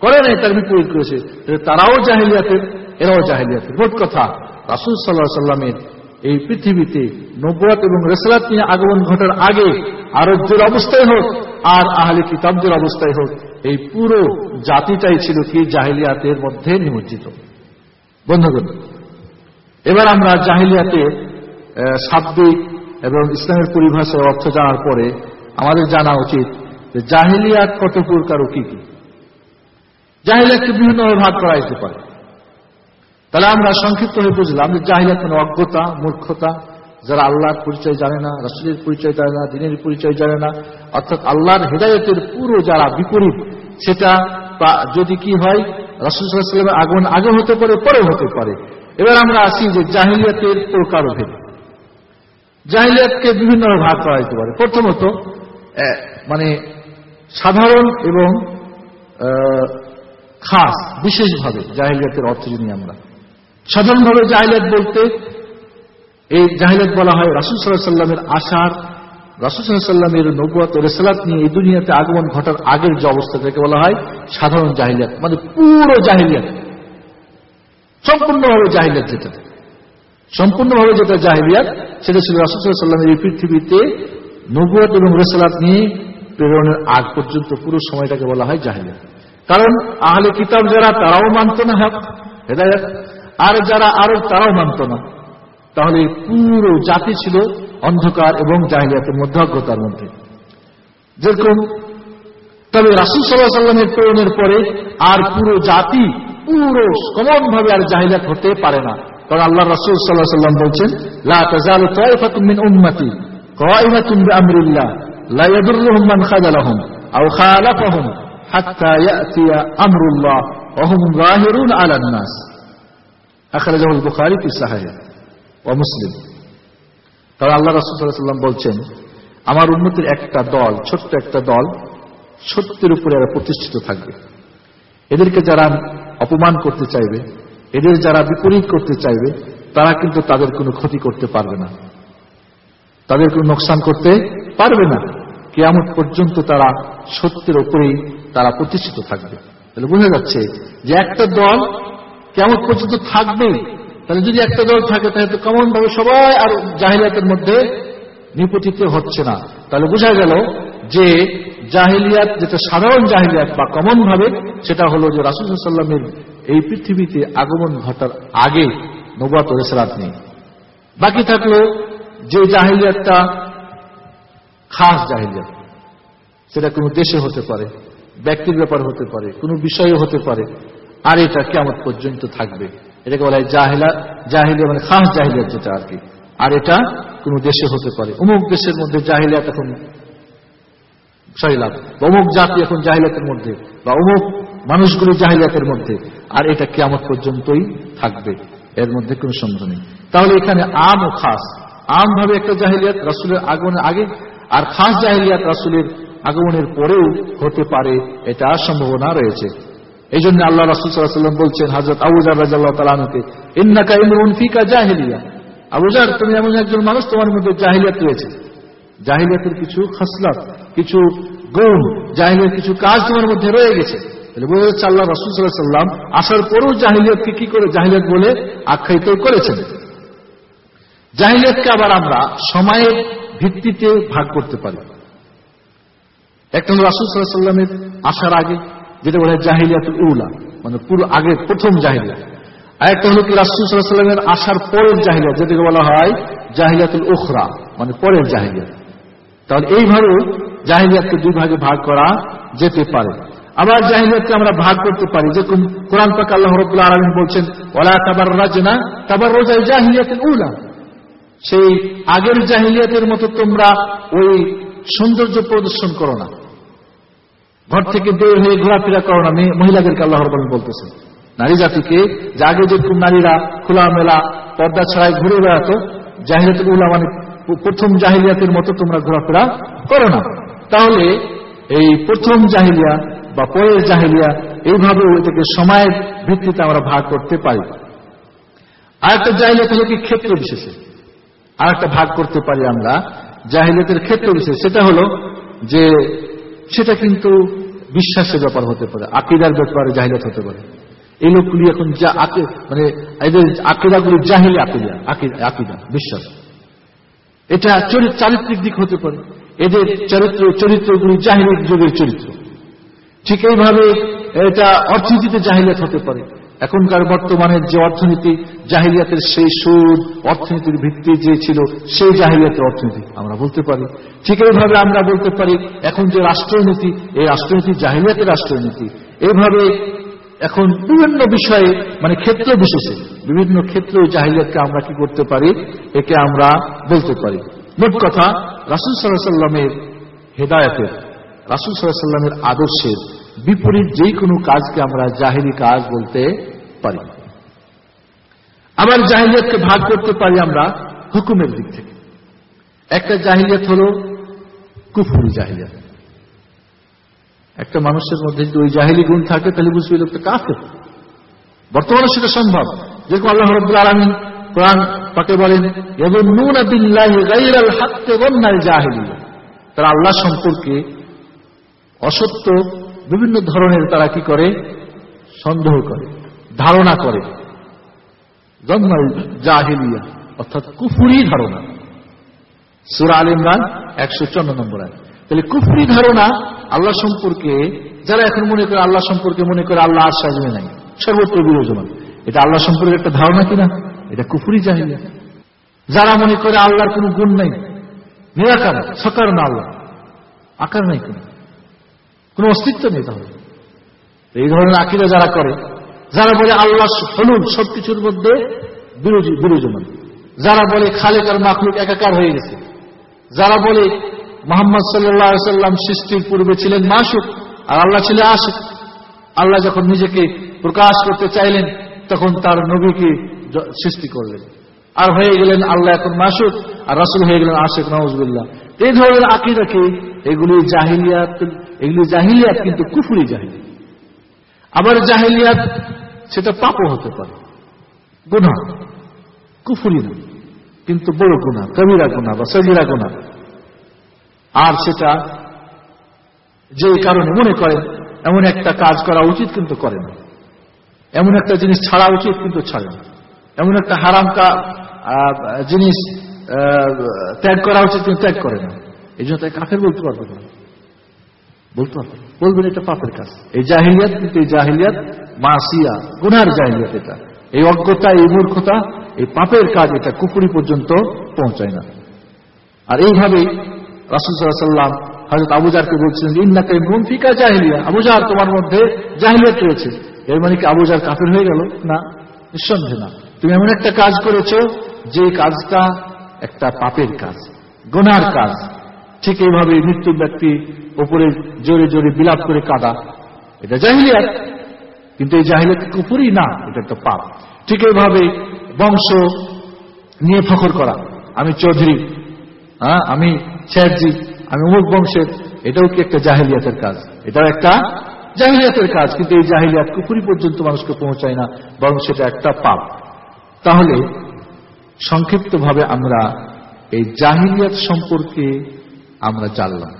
করে নাই, তার বিপরীত করেছে। তারাও জাহিলিয়াতের, এরাও জাহিলিয়াতের। মোট কথা, রাসুল সাল্লাহ সাল্লামের এই পৃথিবীতে নব্বত এবং রেসলাত নিয়ে আগমন ঘটার আগে আরবদের অবস্থায় হোক, আর আহলে কিতাবদের অবস্থায় হোক, এই পুরো জাতিটাই ছিল কি জাহিলিয়াতের মধ্যে নিমজ্জিত। বন্ধুগণ এবার আমরা জাহিলিয়াতে শাব্দিক এবং ইসলামের পরিভাষার অর্থ জানার পরে আমাদের জানা উচিত যে জাহিলিয়াত কত প্রকার ও কি কি। জাহিলিয়াতকে বিভিন্নভাবে ভাগ করা যেতে পারে। তাহলে আমরা সংক্ষিপ্ত হয়ে বুঝলাম যে জাহিলিয়াত মানে অজ্ঞতা, মূর্খতা, যারা আল্লাহর পরিচয় জানে না, রসুলের পরিচয় জানে না, দিনের পরিচয় জানে না, অর্থাৎ আল্লাহর হেদায়তের পুরো যারা বিপরীত, সেটা যদি কি হয় রসুলের আগমন আগে হতে পারে, পরে হতে পারে। এবার আমরা আসি যে জাহিলিয়াতের প্রকার প্রকারভেদ। জাহিলিয়াতকে বিভিন্নভাবে ভাগ করা যেতে পারে। প্রথমত মানে সাধারণ এবং খাস, বিশেষভাবে জাহিলিয়াতের অর্থ জানি আমরা। সাধারণভাবে জাহিলিয়াত বলতে, এই জাহিলিয়াত বলা হয় রাসুল সাল্লাহ সাল্লামের আশার রাসুল সাল্লামের নবুয়াত রেসালাত নিয়ে এই দুনিয়াতে আগমন ঘটার আগের যে অবস্থা তাকে বলা হয় সাধারণ জাহিলিয়াত মানে পুরো জাহিলিয়াত। সম্পূর্ণভাবে জাহিলিয়াত যেটা। সম্পূর্ণভাবে যেটা জাহিলিয়াত, সেটা ছিল রাসুল সাল্লামের এই পৃথিবীতে নবুয়াত এবং রেসালাত নিয়ে প্রেরণের আগ পর্যন্ত পুরো সময়টাকে বলা হয় জাহিলিয়াত। কারণ আহলে কিতাব যারা, তারাও মানত না হক, হেদায়ত। আর যারা আরও তারাও মানত না। তাহলে পুরো জাতি ছিল অন্ধকার এবং জাহিলিয়াতের মধ্যে অজ্ঞতার মধ্যে। যেরকম তবে রাসুল সাল্লাহ সাল্লামের প্রেরণের পরে আর পুরো জাতি পুরো কমন ভাবে আর জাহিলিয়াত হতে পারে না। কারণ আল্লাহ রাসুল সাল্লাহ সাল্লাম বলছেন, লা তাজালু তাইফাতুম মিন উম্মতি বিআমরিল্লাহ, লা ইয়াদুররুহুম মান খাযালাহুম আও খালাফাহুম হাত্তা ইয়াতিয়া আমরুল্লাহ ওয়া হুম যাহিরুন আলান নাস। আখরাজাহু আল-বুখারী ফি সাহিহ ও মুসলিম। কারণ আল্লাহ রাসুল্লাহাম বলছেন, আমার উন্নতির একটা দল, ছোট্ট একটা দল, সত্যের উপরে এরা প্রতিষ্ঠিত থাকবে। এদেরকে যারা অপমান করতে চাইবে, এদের যারা বিপরীত করতে চাইবে, তারা কিন্তু তাদের কোনো ক্ষতি করতে পারবে না। তাদের কোনো নোকসান করতে পারবে না। কেমন পর্যন্ত তারা সত্যের উপরেই তারা প্রতিষ্ঠিত থাকবে। তাহলে বোঝা যাচ্ছে যে একটা দল কেমন পর্যন্ত থাকবে তাহলে যদি একটা দল থাকে, তাহলে তো কেমন ভাবে সবাই আর জাহিলিয়াতের মধ্যে নিপতিত হচ্ছে না। তাহলে বোঝা গেল যে জাহিলিয়াত, যেটা সাধারণ জাহিলিয়াত বা কমন ভাবে সেটা হলো যে রাসুল সাল্লামের এই পৃথিবীতে আগমন ঘটার আগে নবাত রেসরাত নেই বাকি থাকল যে জাহিলিয়াতটা খাস জাহিলিয়াত। সেটা কোনো দেশে হতে পারে, ব্যক্তির ব্যাপার হতে পারে, কোনো বিষয়ে হতে পারে, আর এটা কেমন পর্যন্ত থাকবে। এটাকে বলা হয় জাহিলা, জাহিলিয়া মানে খাস জাহিলিয়াত যেটা আর কি। আর এটা কোন দেশে হতে পারে। অমুক দেশের মধ্যে জাহিলিয়াত এখন সহিলাভ অমুক জাতি এখন জাহিলাতের মধ্যে, বা অমুক মানুষগুলো জাহিলিয়াতের মধ্যে। আর এটা কেমন পর্যন্তই থাকবে, এর মধ্যে কোনো সন্দেহ নেই। তাহলে এখানে আম ও খাস, আম ভাবে একটা জাহিলিয়াত রাসুলের আগমনের আগে, আর খাস জাহিলিয়াত রাসুলের আগমনের পরেও হতে পারে, এটা সম্ভাবনা রয়েছে। এই জন্য আল্লাহ রাসুলসাল্লাম বলছেন হাজরত আবুজার তালানুকে ইন্নাকা ইমরুন ফিকা আবুজার তুমি এমন একজন মানুষ, তোমার মধ্যে জাহিলিয়াত রয়েছে। জাহিলিয়াতের কিছু খাসলাত, কিছু গুণ জাহিলিয়ার কিছু কাজ তোমার মধ্যে রয়ে গেছে। আল্লাহ রাসুল সাল্লাম আসার পরেও জাহিলিয়াতকে কি করে, জাহিলিয়াত বলে আখ্যায়িত করেছেন। জাহিলিয়াতকে আবার আমরা সময়ের ভিত্তিতে ভাগ করতে পারি। একটা হল রাসুল সাল্লামের আসার আগে যেটা বলা হয় জাহিলিয়াতুল উলা মানে পুরো আগে প্রথম জাহিলিয়া আর একটা হলো কি রাসুলামের আসার পরের জাহিলিয়া যেটাকে বলা হয় জাহিলিয়াতুল উখরা মানে পরের জাহিলিয়া তাহলে এইভাবেও জাহিলিয়াতকে দুই ভাগে ভাগ করা যেতে পারে। আবার জাহিলিয়াতকে আমরা ভাগ করতে পারি, যেরকম কোরআন পাক আল্লাহ রবুল্লাহ আলমিন বলছেন ওলা তাবার রাজনা তাবার রোজাই জাহিলিয়াতুল উলা। সেই আগের জাহিলিয়াতের মতো তোমরা ওই সৌন্দর্য প্রদর্শন করো না। ঘর থেকে বের হয়ে ঘোরাফেরা করো না মহিলাদেরকে আল্লাহ রবান বলতেছেন। নারী জাতিকে যে আগে যেরকম নারীরা খোলা মেলা পর্দা ছাড়াই ঘুরে বেড়াতো, জাহিলিয়াতুল উল্লাহ মানে প্রথম জাহিলিয়াতের মতো তোমরা ঘোরাফেরা করো না। তাহলে এই প্রথম জাহিলিয়া বা পরের জাহিলিয়া এইভাবে ওইটাকে সময়ের ভিত্তিতে আমরা ভাগ করতে পারি। আর একটা জাহিলিয়াত হলো কি? ক্ষেত্র বিশেষে। আর একটা ভাগ করতে পারি আমরা জাহিলিয়াতের ক্ষেত্র বিশেষ। সেটা হলো যে সেটা কিন্তু বিশ্বাসের ব্যাপার হতে পারে, আকিদার ব্যাপারে জাহিলাত হতে পারে। এই লোকগুলি এখন যা আকে মানে এদের আকিদাগুলি জাহিলি আকিদা, আকি- আকিদা, বিশ্বাস। এটা চরিত, চারিত্রিক দিক হতে পারে। এদের চরিত্র, চরিত্রগুলি জাহিলিক যুগের চরিত্র। ঠিক এইভাবে এটা অর্থনীতিতে জাহিলাত হতে পারে। এখনকার বর্তমানের যে অর্থনীতি, জাহিলিয়াতের সেই সুদ, অর্থনীতির ভিত্তি যে ছিল, সেই জাহিলিয়াতের অর্থনীতি আমরা বলতে পারি। ঠিক এইভাবে আমরা বলতে পারি, এখন যে রাষ্ট্রনীতি, এই রাষ্ট্রনীতি জাহিলিয়াতের রাষ্ট্রনীতি। এইভাবে এখন বিভিন্ন বিষয়ে মানে ক্ষেত্র বিশেষে, বিভিন্ন ক্ষেত্রে জাহিলিয়াতকে আমরা কি করতে পারি, একে আমরা বলতে পারি। মোট কথা, রাসুল সাল্লাহ সাল্লামের হেদায়তের, রাসুল সাল্লাহ সাল্লামের আদর্শের বিপরীত যে কোনো কাজকে আমরা জাহিরি কাজ বলতে পারি। আবার জাহিলিয়াতকে ভাগ করতে পারি আমরা হুকুমের দিক থেকে। একটা জাহিলিয়াত হল কুফুরি জাহিলিয়াত। একটা মানুষের মধ্যে যদি ওই জাহিলি গুণ থাকে, তাহলে বুঝবে লোকটা কাফের। বর্তমানে সেটা সম্ভব। যেরকম আল্লাহ রব্দুল আলমিন কোরআন পাকে বলেন তারা আল্লাহ সম্পর্কে অসত্য বিভিন্ন ধরনের তারা কি করে? সন্দেহ করে, ধারণা করে। জন্মাল জাহিলিয়া, অর্থাৎ কুফুরি ধারণা। সুরা আল ইমরান একশো চন্ন নম্বর তাহলে কুফরি ধারণা আল্লাহ সম্পর্কে, যারা এখন মনে করে আল্লাহ সম্পর্কে মনে করে আল্লাহ আর সাজবে নাই, সর্বত্র বিরাজমান। এটা আল্লাহ সম্পর্কে একটা ধারণা কিনা? এটা কুফুরি জাহিলিয়া। যারা মনে করে আল্লাহর কোনো গুণ নাই, নিরাকার, সকার না আল্লাহ, আকার নাই কোনো? কোন অস্তিত্ব নেই তাহলে। এই ধরনের আকিরা যারা করে, যারা বলে আল্লাহ হলুন সবকিছুর মধ্যে বিরাজমান যারা বলে খালেক আর মাখলুক একাকার হয়ে গেছে। যারা বলে মোহাম্মদ সাল্লাম সৃষ্টির পূর্বে ছিলেন মাসুক আর আল্লাহ ছিলেন আশুক। আল্লাহ যখন নিজেকে প্রকাশ করতে চাইলেন, তখন তার নবীকে সৃষ্টি করলেন। আর হয়ে গেলেন আল্লাহ এখন মাসুক আর রাসুল হয়ে গেলেন আশেক নওয়াজবুল্লাহ এই ধরনের আকিদাকে এগুলি জাহিলিয়াত এগুলি জাহিলিয়াত কিন্তু কুফুরি জাহিলিয়াত আবার জাহিলিয়াত সেটা পাপও হতে পারে। গুণা কুফুরি না। কিন্তু বড় গুণা কবিরা গুণা বা সজিরা গুণা আর সেটা যে কারণে মনে করেন এমন একটা কাজ করা উচিত কিন্তু করে না। এমন একটা জিনিস ছাড়া উচিত কিন্তু ছাড়ে না। এমন একটা হারামকা আহ, জিনিস ত্যাগ করা উচিত, কিন্তু ত্যাগ করে না। এই জন্য তাই কাফের বলতে পারবে না। বলতে পারবে বলবেন এটা পাপের কাজ। এই জাহিলিয়াত কিন্তু এই জাহিলিয়াত, মাসিয়া, গুনার জাহিলিয়াত এটা। এই অজ্ঞতা, এই মূর্খতা, এই পাপের কাজ এটা কুকুরি পর্যন্ত পৌঁছায় না। আর এইভাবেই রাসুল সাল্লাম হজরত আবুজারকে বলছিলেন ইন্নাকে মুমফিকা জাহিলিয়া। আবুজার তোমার মধ্যে জাহিলিয়াত রয়েছে। এর মানে কি আবুজার কাফের হয়ে গেল? না, নিঃসন্দেহে না। তুমি এমন একটা কাজ করেছ, যে কাজটা একটা পাপের কাজ, গোনার কাজ। ঠিক এইভাবে মৃত্যু ব্যক্তি ওপরে জোরে জোরে বিলাপ করে কাদা। এটা জাহিলিয়াত। কিন্তু এই জাহিলিয়াত কুপুরি না, এটা একটা পাপ। ঠিক এইভাবে বংশ নিয়ে ফখর করা। আমি চৌধুরী হ্যাঁ আমি শেরজি, আমি অমুক বংশের, এটাও কি একটা জাহিলিয়াতের কাজ? এটাও একটা জাহিলিয়াতের কাজ। কিন্তু এই জাহিলিয়াত কুপুরি পর্যন্ত মানুষকে পৌঁছায় না, বরং সেটা একটা পাপ। তাহলে সংক্ষিপ্তভাবে আমরা এই জাহিলিয়াত সম্পর্কে আমরা জানলাম।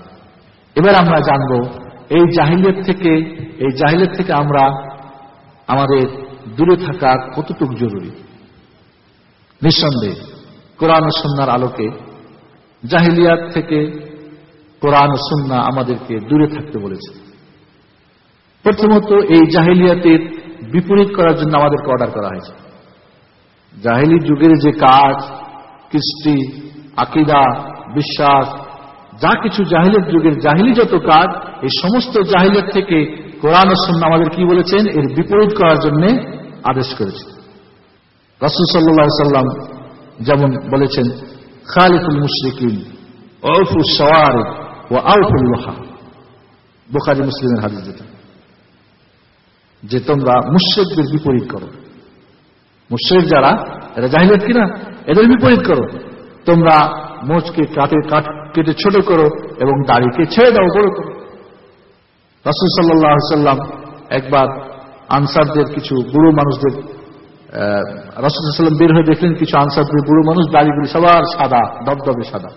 এবার আমরা জানব, এই জাহিলিয়াত থেকে, এই জাহিলিয়াত থেকে আমরা আমাদের দূরে থাকা কতটুকু জরুরি? নিঃসন্দেহে, কোরআন সন্ন্যার আলোকে জাহিলিয়াত থেকে কোরআন সন্না আমাদেরকে দূরে থাকতে বলেছে। প্রথমত, এই জাহিলিয়াতের বিপরীত করার জন্য আমাদেরকে অর্ডার করা হয়েছে। জাহিলি যুগের যে কাজ, কৃষ্টি, আকিদা, বিশ্বাস, যা কিছু জাহিলিয়ত যুগের জাহিলি যত কাজ, এই সমস্ত জাহিলিয়ত থেকে কোরআন সন্না আমাদের কি বলেছেন? এর বিপরীত করার জন্য আদেশ করেছে। রাসুল সাল্লাহ সাল্লাম যেমন বলেছেন খালিফুল মুশরিকিন ওফুল সওয়ার ও আউফুল লোহা। বোখারি মুসলিমের হাদিস যেটা। যে তোমরা মুশ্রিকদের বিপরীত করো। মুশ্রিক যারা, এরা জাহিলিয়ত কিনা? এদের বিপরীত করো। তোমরা মোচকে কাটে কাট কেটে ছোট করো এবং দাড়িকে ছেড়ে দাও বড় করো। রাসুল সাল্লাহ সাল্লাম একবার আনসারদের কিছু বুড়ো মানুষদের রাসুল সাল্লাম বের হয়ে দেখলেন কিছু আনসারদের বুড়ো মানুষ, দাড়িগুলি সবার সাদা দবদবে সাদা।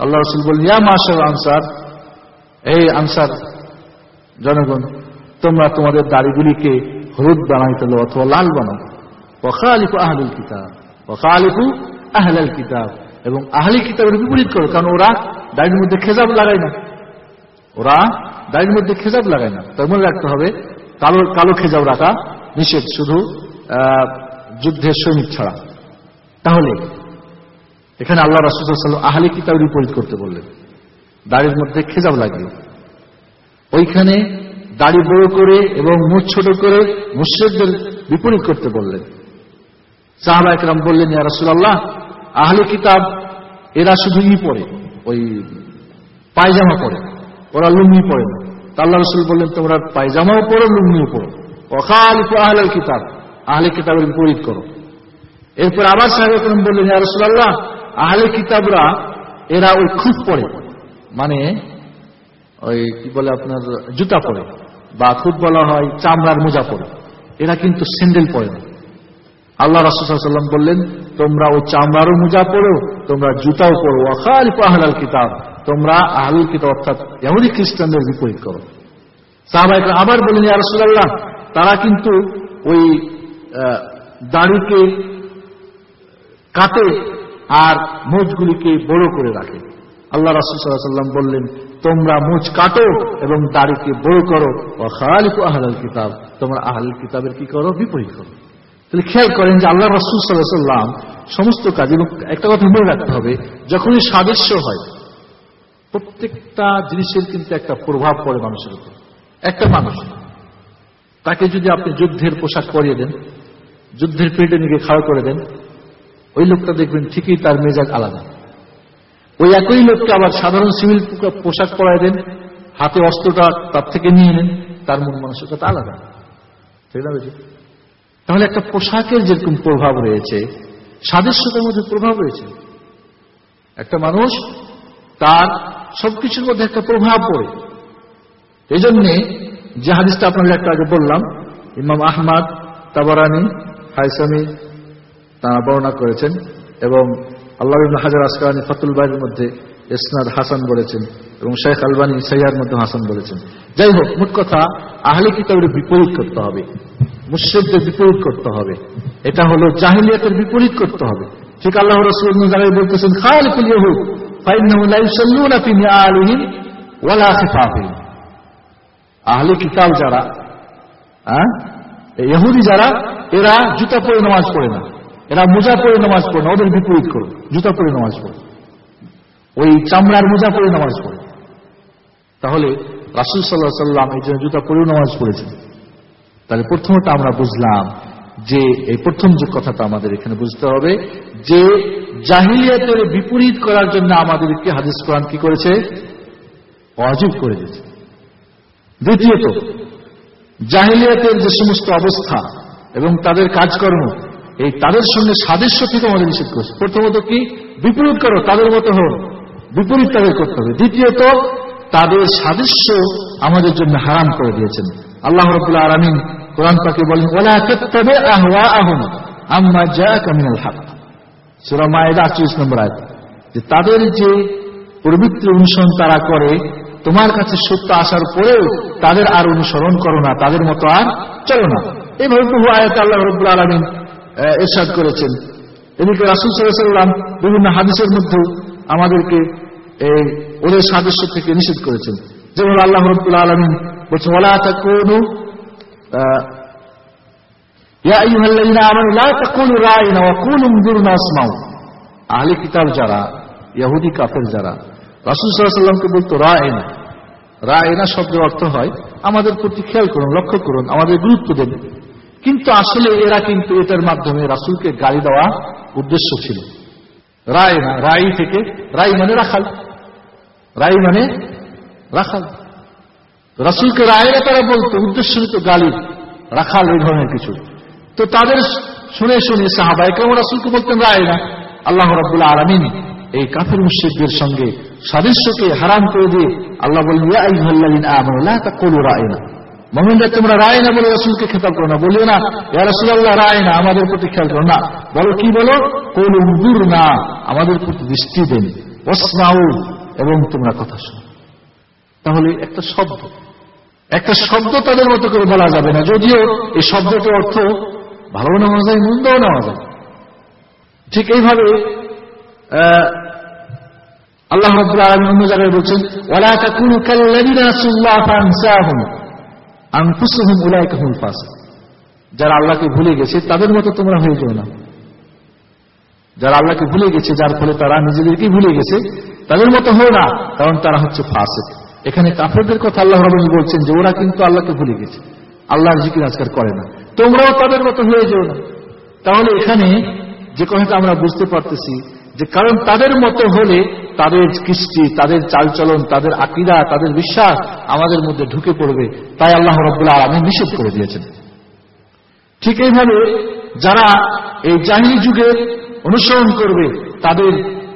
আল্লাহ রসুল বললেন, ইয়া মাসার আনসার, এই আনসার, জনগণ, তোমরা তোমাদের দাড়িগুলিকে হলুদ বানাইতে অথবা লাল বানাও। ওখালিফু আহলুল কিতাব ওখালিফু আহলাল কিতাব। এবং আহলি কিতাবের বিপরীত করো, কারণ ওরা দাড়ির মধ্যে খেজাব লাগায় না। ওরা দাড়ির মধ্যে খেজাব লাগায় না। তার মনে রাখতে হবে, কালো কালো খেজাব রাখা নিষেধ, শুধু যুদ্ধের সৈনিক ছাড়া। তাহলে, এখানে আল্লাহ রাসুল আহলি কিতাবের বিপরীত করতে বললেন। দাড়ির মধ্যে খেজাব লাগিয়ে। ওইখানে দাড়ি বড় করে এবং মুখ ছোট করে মুশ্রিকদের বিপরীত করতে বললেন। সাহাবা একরাম বললেন, ইয়া রাসূলুল্লাহ, আহলে কিতাব, এরা শুধু ই পরে ওই পায়জামা পরে ওরা লুঙ্গি পরে না। আল্লাহ রসুল বললেন, তোমরা পায়জামাও পরো লুঙ্গিও পরো অখালিফু আহলাল কিতাব, আহলে কিতাবের বিপরীত করো। এরপর আবার সাহেব একরম বললেন, ইয়া রাসূলুল্লাহ, আহলে কিতাবরা, এরা ওই খুব পড়ে মানে ওই কি বলে আপনার, জুতা পরে বা খুব বলা হয় চামড়ার মোজা পরে এরা কিন্তু স্যান্ডেল পরে না। আল্লাহ রাসুসাল্লাম বললেন, তোমরা ওই চামড়ারও মোজা পড়ো, তোমরা জুতাও পড়ো। অখাল আহলাল কিতাব। তোমরা আহলুল কিতাব অর্থাৎ এমনই খ্রিস্টানদের বিপরীত করো। সাহাবাহিক আবার বললেন রাসূলুল্লাহ, তারা কিন্তু ওই দাড়িকে কাটে আর মোজগুলিকে বড় করে রাখে। আল্লাহ রাসুল সাল্লাম বললেন, তোমরা মুজ কাটো এবং দাড়িকে বড় করো। ও খালিফু আহলাল কিতাব। তোমরা আহলাল কিতাবের কি করো? বিপরীত করো। তাহলে খেয়াল করেন যে আল্লাহ রসুল সাল্লাহ সাল্লাম সমস্ত কাজ, এবং একটা কথা মনে রাখতে হবে, যখনই সাদৃশ্য হয়, প্রত্যেকটা জিনিসের কিন্তু একটা প্রভাব পড়ে মানুষের উপর। একটা মানুষ, তাকে যদি আপনি যুদ্ধের পোশাক পরিয়ে দেন, যুদ্ধের পেটে নিয়ে খাড়া করে দেন, ওই লোকটা দেখবেন ঠিকই তার মেজাজ আলাদা। ওই একই লোককে আবার সাধারণ সিভিল পোশাক পরাই দেন, হাতে অস্ত্রটা তার থেকে নিয়ে নেন, তার মন মানসিকতা আলাদা। ঠিক না তাহলে একটা পোশাকের যেরকম প্রভাব রয়েছে, সাদৃশ্যতার মধ্যে প্রভাব রয়েছে। একটা মানুষ, তার সবকিছুর মধ্যে একটা প্রভাব পড়ে। এই জন্যে যে হাদিসটা আপনাদের একটা আগে বললাম, ইমাম আহমাদ, তাবারানি, হাইসামি, তারা বর্ণনা করেছেন, এবং আল্লাহ হাজার আসকানি ফাতুল বাড়ির মধ্যে ইসনাদ হাসান বলেছেন, এবং শেখ আলবানী সাইয়ার মধ্যে হাসান বলেছেন। যাই হোক, মোট কথা, আহলে কিতাবের বিপরীত করতে হবে। মুশ্রিকদের বিপরীত করতে হবে। এটা হলো জাহিলিয়াতের বিপরীত করতে হবে। ঠিক আল্লাহ রসুল জায়গায় বলতেছেন, খালিকুল ইহুদ আহলে কিতাব যারা হ্যাঁ ইহুদি যারা, এরা জুতা পরে নামাজ পড়ে না। এরা মোজা পরে নামাজ পড়ে না, ওদের বিপরীত করো, জুতা পরে নামাজ পড়ে। ওই চামড়ার মোজা পরে নামাজ পড়ে। তাহলে রাসুল সাল্লাহ সাল্লাম এই জন্য জুতা পরেও নামাজ পড়েছেন। তাহলে প্রথমত আমরা বুঝলাম যে, এই প্রথম যে কথাটা আমাদের এখানে বুঝতে হবে, যে জাহিলিয়াতের বিপরীত করার জন্য আমাদেরকে হাদিস কোরআন কি করেছে? অজীব করে দিয়েছে। দ্বিতীয়ত, জাহিলিয়াতের যে সমস্ত অবস্থা এবং তাদের কাজকর্ম, এই তাদের সঙ্গে সাদৃশ্য থেকে আমাদের নিষেধ করছে। প্রথমত কি? বিপরীত করো, তাদের মতো হোক বিপরীত তাদের করতে হবে। দ্বিতীয়ত, তাদের সাদৃশ্য আমাদের জন্য হারাম করে দিয়েছেন। আল্লাহ রবুল্লাহ আলমিন কোরআন পাকে বলেন ওলা তবে আহওয়া আহম আম্মা যা কামিনাল হাক। সুরা মায়েদা নম্বর আয় যে তাদের যে প্রবৃত্তি অনুসরণ তারা করে, তোমার কাছে সত্য আসার পরেও তাদের আর অনুসরণ করো না, তাদের মতো আর চলো না। এইভাবে বহু আয়াত আল্লাহ রব্বুল আলমিন এরশাদ করেছেন। এদিকে রাসুল সাল্লাম বিভিন্ন হাদিসের মধ্যেও আমাদেরকে ওদের সাদস্য থেকে নিষেধ করেছেন। যেমন আল্লাহ রব্বুল আলমিন বলছেন ওলা তাকুনু ইয়া আইয়ুহাল্লাযীনা আমানু লা তাকুলু রাইনা ওয়া কুলু উনজুরনা আসমাউ আহলে কিতাব যারা ইহুদি কাফের যারা রাসূল সাল্লাল্লাহু আলাইহি সাল্লামকে বলতো রায়না শব্দের অর্থ হয়, আমাদের প্রতি খেয়াল করুন, লক্ষ্য করুন, আমাদের গুরুত্ব দেন। কিন্তু আসলে এরা কিন্তু এটার মাধ্যমে রাসুলকে গালি দেওয়া উদ্দেশ্য ছিল। রায়না রাই থেকে, রাই মানে রাখাল। রাই মানে রাখাল। রাসূলকে রায়না তারা বলতো, উদ্দেশ্য তো গালি, রাখাল এই ধরনের কিছু। তো তাদের শুনে শুনে সাহাবাই কেমন রাসুলকে বলতেন রায় না আল্লাহ রাবুল্লাহ আলমিন এই কাফের মুশ্রিকদের সঙ্গে সাদৃশ্যকে হারাম করে দিয়ে আল্লাহ বললেন কোন রায় না মমিনরা, তোমরা রায় না বলে, রসুলকে খেতাব করো না, বলিও না। রসুল্লাহ রায় না আমাদের প্রতি খেয়াল করো না। বলো, কি বলো? কোন দূর না আমাদের প্রতি দৃষ্টি দেন ওসমাউ এবং তোমরা কথা শোনো। তাহলে একটা শব্দ। একটা শব্দ তাদের মতো করে বলা যাবে না। যদিও এই শব্দটার অর্থ ভালো নেওয়া যায় মন্দও নেওয়া যায়। ঠিক এইভাবে আল্লাহ অন্য জায়গায় বলছেন যারা আল্লাহকে ভুলে গেছে, তাদের মতো তোমরা হয়ে যাও না। যারা আল্লাহকে ভুলে গেছে, যার ফলে তারা নিজেদেরকে ভুলে গেছে, তাদের মতো হয় না, কারণ তারা হচ্ছে ফাসিক। এখানে কাফেরদের কথা আল্লাহ রবেন বলছেন যে ওরা কিন্তু আল্লাহকে ভুলে গেছে। আল্লাহর জিকির আজকার করে না। তোমরাও তাদের মতো হয়ে যেও না। তাহলে এখানে যে কথাটা আমরা বুঝতে পারতেছি যে কারণ তাদের মতো হলে তাদের কৃষ্টি, তাদের চালচলন, তাদের আকিদা, তাদের বিশ্বাস আমাদের মধ্যে ঢুকে পড়বে। তাই আল্লাহ রব্বুল্লাহ আলমী নিষেধ করে দিয়েছেন। ঠিক এইভাবে যারা এই জাহিনী যুগের অনুসরণ করবে, তাদের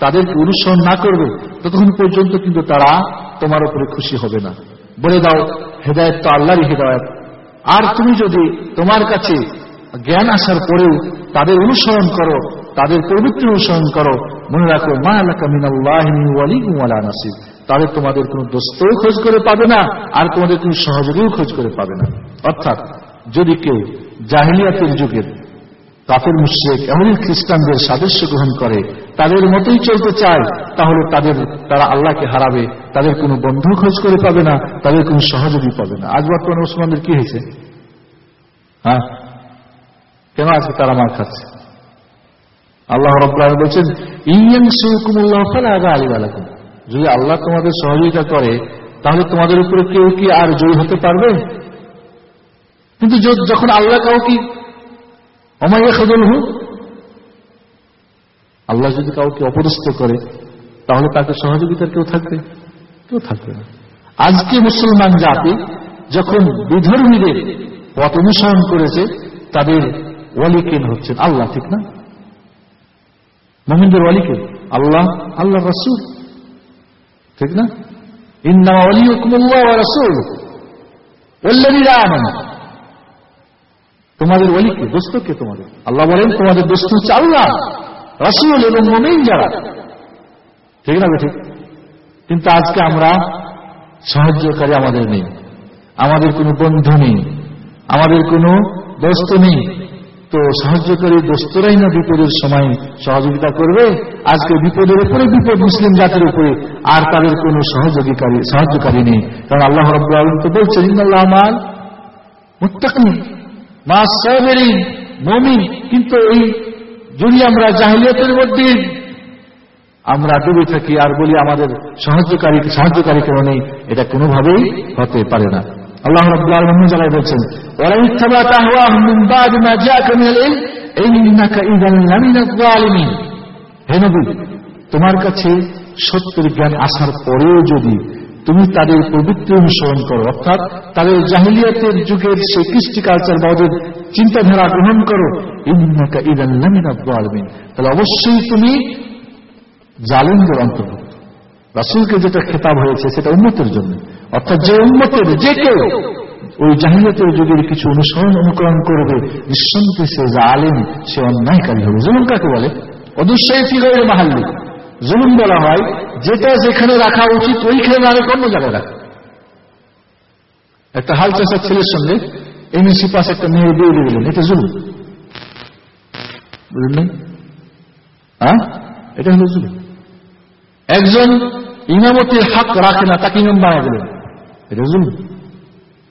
তাদেরকে অনুসরণ না করবে, ততক্ষণ পর্যন্ত কিন্তু তারা তোমার উপরে খুশি হবে না। বলে দাও, হেদায়ত তো আল্লাহরই হেদায়ত। আর তুমি যদি তোমার কাছে জ্ঞান আসার পরেও তাদের অনুসরণ করো, তাদের পবিত্র অনুসরণ করো, মনে রাখো, মা নাসির। তাদের তোমাদের কোনো দোস্তও খোঁজ করে পাবে না, আর তোমাদের কোনো সহযোগীও খোঁজ করে পাবে না। অর্থাৎ যদি কেউ জাহিলিয়াতের যুগের কাফের, মুশ্রেক, এমনই খ্রিস্টানদের সাদস্য গ্রহণ করে তাদের মতোই চলতে চায়, তাহলে তাদের, তারা আল্লাহকে হারাবে, তাদের কোনো বন্ধু খোঁজ করে পাবে না, তাদের কোনো সহযোগী পাবে না। আজ বর্তমানে মুসলমানদের কি হয়েছে? হ্যাঁ? কেন আজকে তারা মার খাচ্ছে? আল্লাহ রব্লাহ বলছেন ইয়ান সুকুমুল্লাহ ফালা আলী আলাকুম। যদি আল্লাহ তোমাদের সহযোগিতা করে, তাহলে তোমাদের উপরে কেউ কি আর জয়ী হতে পারবে? কিন্তু যখন আল্লাহ কাউ কি অমাইয়া খদল হু আল্লাহ যদি কাউকে অপদস্থ করে, তাহলে তাকে সহযোগিতার কেউ থাকবে? কেউ থাকবে না। আজকে মুসলমান জাতি যখন বিধর্মীদের পথ অনুসরণ করেছে, তাদের ওয়ালিকেন হচ্ছেন আল্লাহ, ঠিক না? মোমিনদের ওয়ালিকে আল্লাহ আল্লাহ রসুল। ঠিক না? ওয়া রাসূলুহু। ওয়াল্লাযীনা আমানু। তোমাদের ওলিকে দোস্ত কে তোমাদের? আল্লাহ বলেন, তোমাদের দোস্ত হচ্ছে আল্লাহ। রাসুল এবং মমিন যারা ঠিক না ঠিক কিন্তু আজকে আমরা সাহায্যকারী আমাদের নেই। আমাদের কোনো বন্ধু নেই। আমাদের কোনো দোস্ত নেই। তো সাহায্যকারী দোস্তরাই না বিপদের সময় সহযোগিতা করবে? আজকে বিপদের উপরে বিপদ মুসলিম জাতির উপরে আর তাদের কোনো সহযোগীকারী সাহায্যকারী নেই। কারণ আল্লাহ রব্বুল আলম তো বলছেন, ইন্নাল্লাহ মাল মা সাবেরিন, মমিন। কিন্তু এই যদি আমরা জাহিলিয়াতের মধ্যে। আমরা ডুবে থাকি, আর বলি আমাদের সাহায্যকারী সাহায্যকারী কেন নেই। এটা কোনোভাবেই হতে পারে না। আল্লাহ আলামিন বলছেন তোমার কাছে সত্যের জ্ঞান আসার পরেও যদি তুমি তাদের পবিত্র অনুসরণ করো, অর্থাৎ তাদের জাহিলিয়াতের যুগের সেই কৃষ্টি কালচার বা ওদের চিন্তাধারা গ্রহণ করো ইন্নাকা ইযান লামিনাজ জালিমিন তাহলে অবশ্যই তুমি জালিমদের অন্তর্ভুক্ত। রাসুলকে যেটা খেতাব হয়েছে সেটা উন্মতের জন্য। অর্থাৎ যে উন্মতের যে কেউ ওই জাহিলিয়াতের যুগের কিছু অনুসরণ অনুকরণ করবে, নিঃসন্দেহে সে জালিম, সে অন্যায়কারী হবে। জুলুম কাকে বলে? অদুসাই ফিগরের মাহাল্লি। জুলুম বলা হয়, যেটা যেখানে রাখা উচিত, ওইখানে না রেখে অন্য জায়গায় রাখা। একটা হাল চাষার ছেলের সঙ্গে এমএসি পাশে একটা মেয়ে দিয়ে দিলেন, এটা জুলুম। বুঝলেন এটা হলো জুলুম একজন ইমামতির হক রাখে না, তাকে ইমাম বানা দিলেন। এটা জুলুম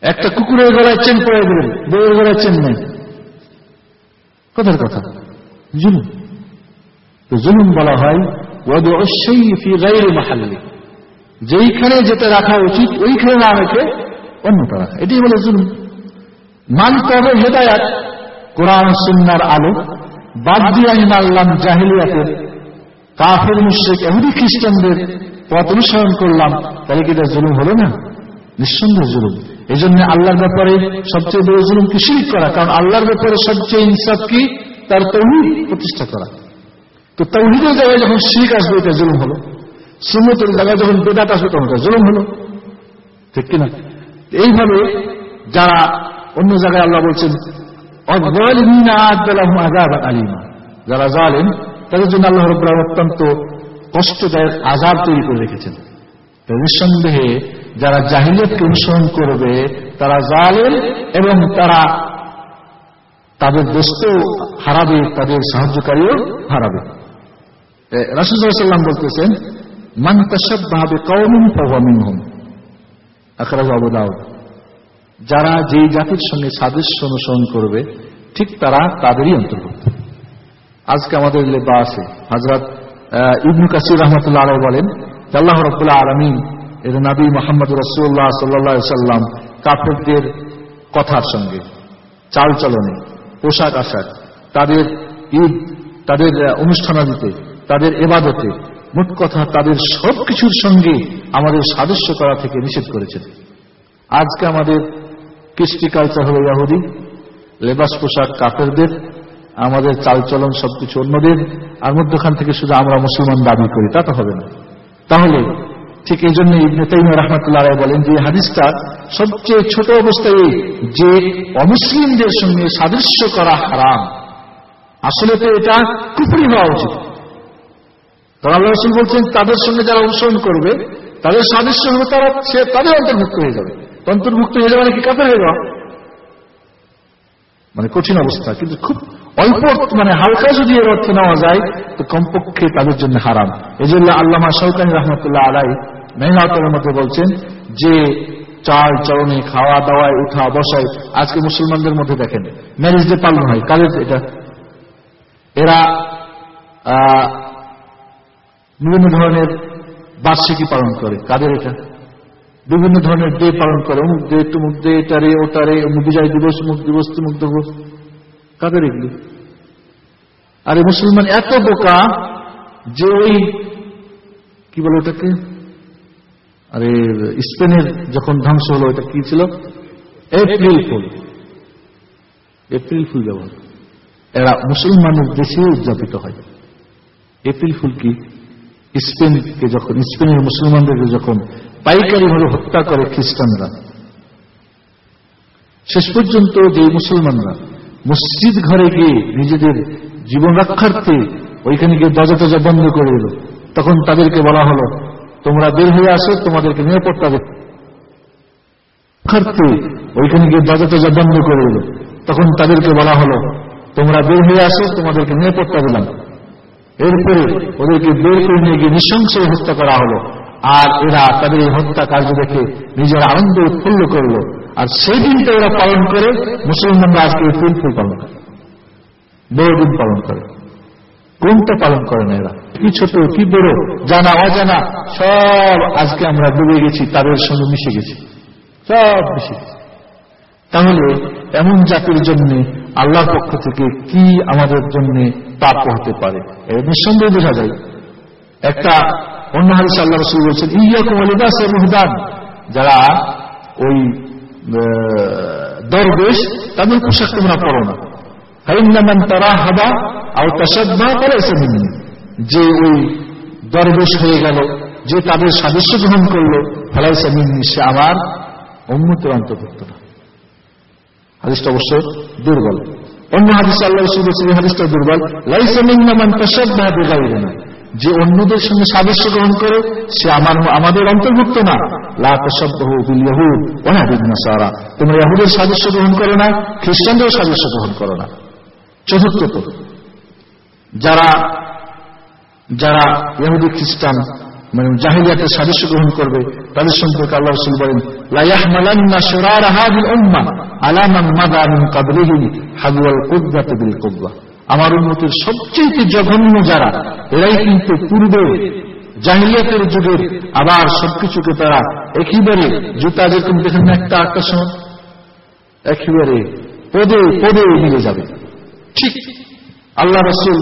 একটা কুকুরের গলায় চেন পড়ে দিলেন বইয়ের গলায় চেন নেই। কথার কথা, জুলুম। তো জুলুম বলা হয় যেইখানে যেটা রাখা উচিত, ওইখানে না রেখে অন্যটা রাখা। এটাই বলে জুলুম। মানতে হবে হেদায়াত, কোরআন, সুন্নার আলো। বাদ দিয়ে আমি মানলাম জাহিলিয়াতের, কাফের, মুশ্রিক এমনি খ্রিস্টানদের পথ অনুসরণ করলাম, তাহলে কি এটা জুলুম হলো না? নিঃসন্দেহ জুলুম। এই জন্য আল্লাহর ব্যাপারে সবচেয়ে বড় জুলুম কি? শিরিক করা। কারণ আল্লাহর ব্যাপারে সবচেয়ে ইনসাফ কি? তার তৌহিদ প্রতিষ্ঠা করা। তো তৌহিদের জায়গায় যখন শিরিক আসবে, এটা জুলুম হলো। সুন্নতের জায়গায় যখন বেদাত আসবে, তখন এটা জুলুম হলো। ঠিক কিনা? এইভাবে যারা অন্য জায়গায় আল্লাহ বলছেন আলিমা। যারা জালেন তাদের জন্য আল্লাহ রব অত্যন্ত কষ্টদায়ক আজাব তৈরি করে রেখেছেন। নিঃসন্দেহে যারা জাহিলিয়তকে অনুসরণ করবে, তারা জালেন এবং তারা তাদের দোস্ত হারাবে, তাদের সাহায্যকারীও হারাবে। রাসুসাল্লাম বলতেছেন, মান ভাবে কৌমিন প্রভামিন হন আখরাজ আবুদাউ যারা যেই জাতির সঙ্গে সাদৃশ্য অনুসরণ করবে, ঠিক তারা তাদেরই অন্তর্ভুক্ত। আজকে আমাদের লেবা আছে হাজরত ইবনু কাসির রহমতুল্লাহ আলাই বলেন আল্লাহ রবুল্লাহ আলমিন, এর নাবী মোহাম্মদ রসুল্লাহ সাল্লা সাল্লাম কাপড়দের কথার সঙ্গে চাল চলনে পোশাক আশাক, তাদের ঈদ, তাদের অনুষ্ঠানাদিতে, তাদের এবাদতে, মোট কথা তাদের সব কিছুর সঙ্গে আমাদের সাদস্য করা থেকে নিষেধ করেছেন। আজকে আমাদের কৃষ্টি কালচার হল ইয়াহুদি লেবাস পোশাক কাপড়দের আমাদের চালচলন সবকিছু অন্যদের, আর মধ্যখান থেকে শুধু আমরা মুসলমান দাবি করি, তা তো হবে না। তাহলে ঠিক এই জন্য রহমতুল্লাহ বলেন যে হাদিসটা সবচেয়ে ছোট অবস্থায় যে অমুসলিমদের সঙ্গে সাদৃশ্য করা হারাম। আসলে তো এটা কুপুরি হওয়া উচিত। রসুল বলছেন, তাদের সঙ্গে যারা অনুসরণ করবে, তাদের সাদৃশ্য হবে তারা, সে তাদের অন্তর্ভুক্ত হয়ে যাবে। অন্তর্ভুক্ত হয়ে যাবে নাকি কাপড় হয়ে যাওয়া? মানে কঠিন অবস্থা, কিন্তু খুব অল্প মানে হালকা যদি এর অর্থ নেওয়া যায়, তো কমপক্ষে তাদের জন্য হারাম। এই জন্য আল্লামা সৌকানি রহমতুল্লাহ আলাই মেহনাতের মধ্যে বলছেন যে চাল চরণে খাওয়া দাওয়ায় উঠা বসায় আজকে মুসলমানদের মধ্যে দেখেন ম্যারেজ ডে পালন হয়, কাদের এটা? এরা বিভিন্ন ধরনের বার্ষিকী পালন করে, কাদের এটা? বিভিন্ন ধরনের ডে পালন করে, অমুক ডে তুমুক ডে এটারে, ওটারে বিজয় দিবস মুখ দিবস, তুমুক দিবস। কাদের এগুলি? আরে মুসলমান, এত বোকা যে ওই, কি বলে ওটাকে? আরে, স্পেনের যখন ধ্বংস হলো ওটা কি ছিল? April fool. এপ্রিল ফুল ব্যবহার এরা মুসলমানের দেশে উদযাপিত হয়। এপ্রিল ফুল কি? স্পেনকে যখন, স্পেনের মুসলমানদেরকে যখন পাইকারিভাবে হত্যা করে খ্রিস্টানরা। শেষ পর্যন্ত যে মুসলমানরা মসজিদ ঘরে গিয়ে নিজেদের জীবন রক্ষার্থে ওইখানে গিয়ে দরজা টজা বন্ধ করে দিল। তখন তাদেরকে বলা হলো, তোমরা বের হয়ে আসো, তোমাদেরকে নিরাপত্তা রক্ষার্থে ওইখানে গিয়ে দরজা টজা বন্ধ করে দিল। তখন তাদেরকে বলা হলো, তোমরা বের হয়ে আসো, তোমাদেরকে নিরাপত্তা দিলাম। এরপরে ওদেরকে বের করে নিয়ে গিয়ে নৃশংস হত্যা করা হলো। আর এরা তাদের এই হত্যা কার্য দেখে নিজের আনন্দ উৎফুল্ল করল। আর সেই দিনটা এরা পালন করে মুসলমানরা আজকে ফুল পালন করে। বড়দিন পালন করে। কোনটা পালন করে না এরা? কি ছোট, কি বড়, জানা, অজানা, সব আজকে আমরা ডুবে গেছি, তাদের সঙ্গে মিশে গেছি। সব মিশে গেছি। তাহলে এমন জাতির জন্য আল্লাহর পক্ষ থেকে কি আমাদের জন্য পাপ হতে পারে? নিঃসন্দেহে বোঝা যায়। একটা অন্য হাদিস আল্লাহ রসুল বলছেন ইয়াকুম আলিদাস মুহদান যারা ওই দরবেশ, তাদের পোশাক তোমরা পড়ো না। হাইন্নামান তারা হাবা আর এসে যে ওই দরবেশ হয়ে গেল, যে তাদের সাদস্য গ্রহণ করল, ফলাইসা মিন্নি, সে আমার উন্মতের অন্তর্ভুক্ত না। হাদিসটা অবশ্য দুর্বল। অন্য হাদিস আল্লাহ রসুল বলছেন হাদিসটা দুর্বল। লাইসা মিন্নামান তাসাদ্দা বেগাইরে না যে অন্যদের সঙ্গে সাদস্য গ্রহণ করে, সে আমার আমাদের অন্তর্ভুক্ত না। লাহুদ তোমরা ইয়াহুদের সাদস্য গ্রহণ করো না, খ্রিস্টানদের সাদস্য গ্রহণ করো না। চতুর্থত, যারা যারা ইহুদি খ্রিস্টান মানে জাহিলিয়াতের সাদস্য গ্রহণ করবে, তাদের সম্পর্কে আল্লাহ রসুল বলেন লাইয়াহমালান্না আলামান মাদা মিন কাবলিহি হাদওয়াল কুদবাত বিল কুদবা আমার উন্নতির সবচেয়ে জঘন্য যারা, এরাই কিন্তু পূর্বে জাহিলিয়াতের যুগের আবার সবকিছুকে তারা একেবারে জুতা যেরকম দেখেন একটা সময়, একেবারে পদে পদে মিলে যাবে। ঠিক আল্লাহ রসুল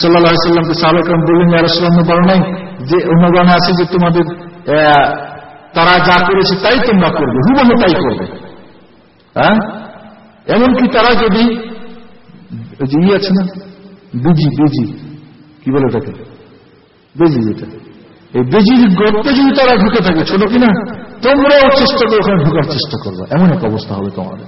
সাল্লাহ সাল্লামকে সাহাবাকরাম বললেন রসুল্লাহ বড় নাই যে অন্যগণে আছে যে তোমাদের তারা যা করেছে তাই তোমরা করবে, হুবহু তাই করবে। হ্যাঁ? এমনকি তারা যদি যে ইয়ে আছে না? বেজি বেজি। কি বলে ওটাকে? বেজি যেটা এই বেজির গর্তে যদি তারা ঢুকে থাকে, ছোট কিনা, তোমরাও চেষ্টা করে ওখানে ঢুকার চেষ্টা করবে। এমন এক অবস্থা হবে তোমাদের।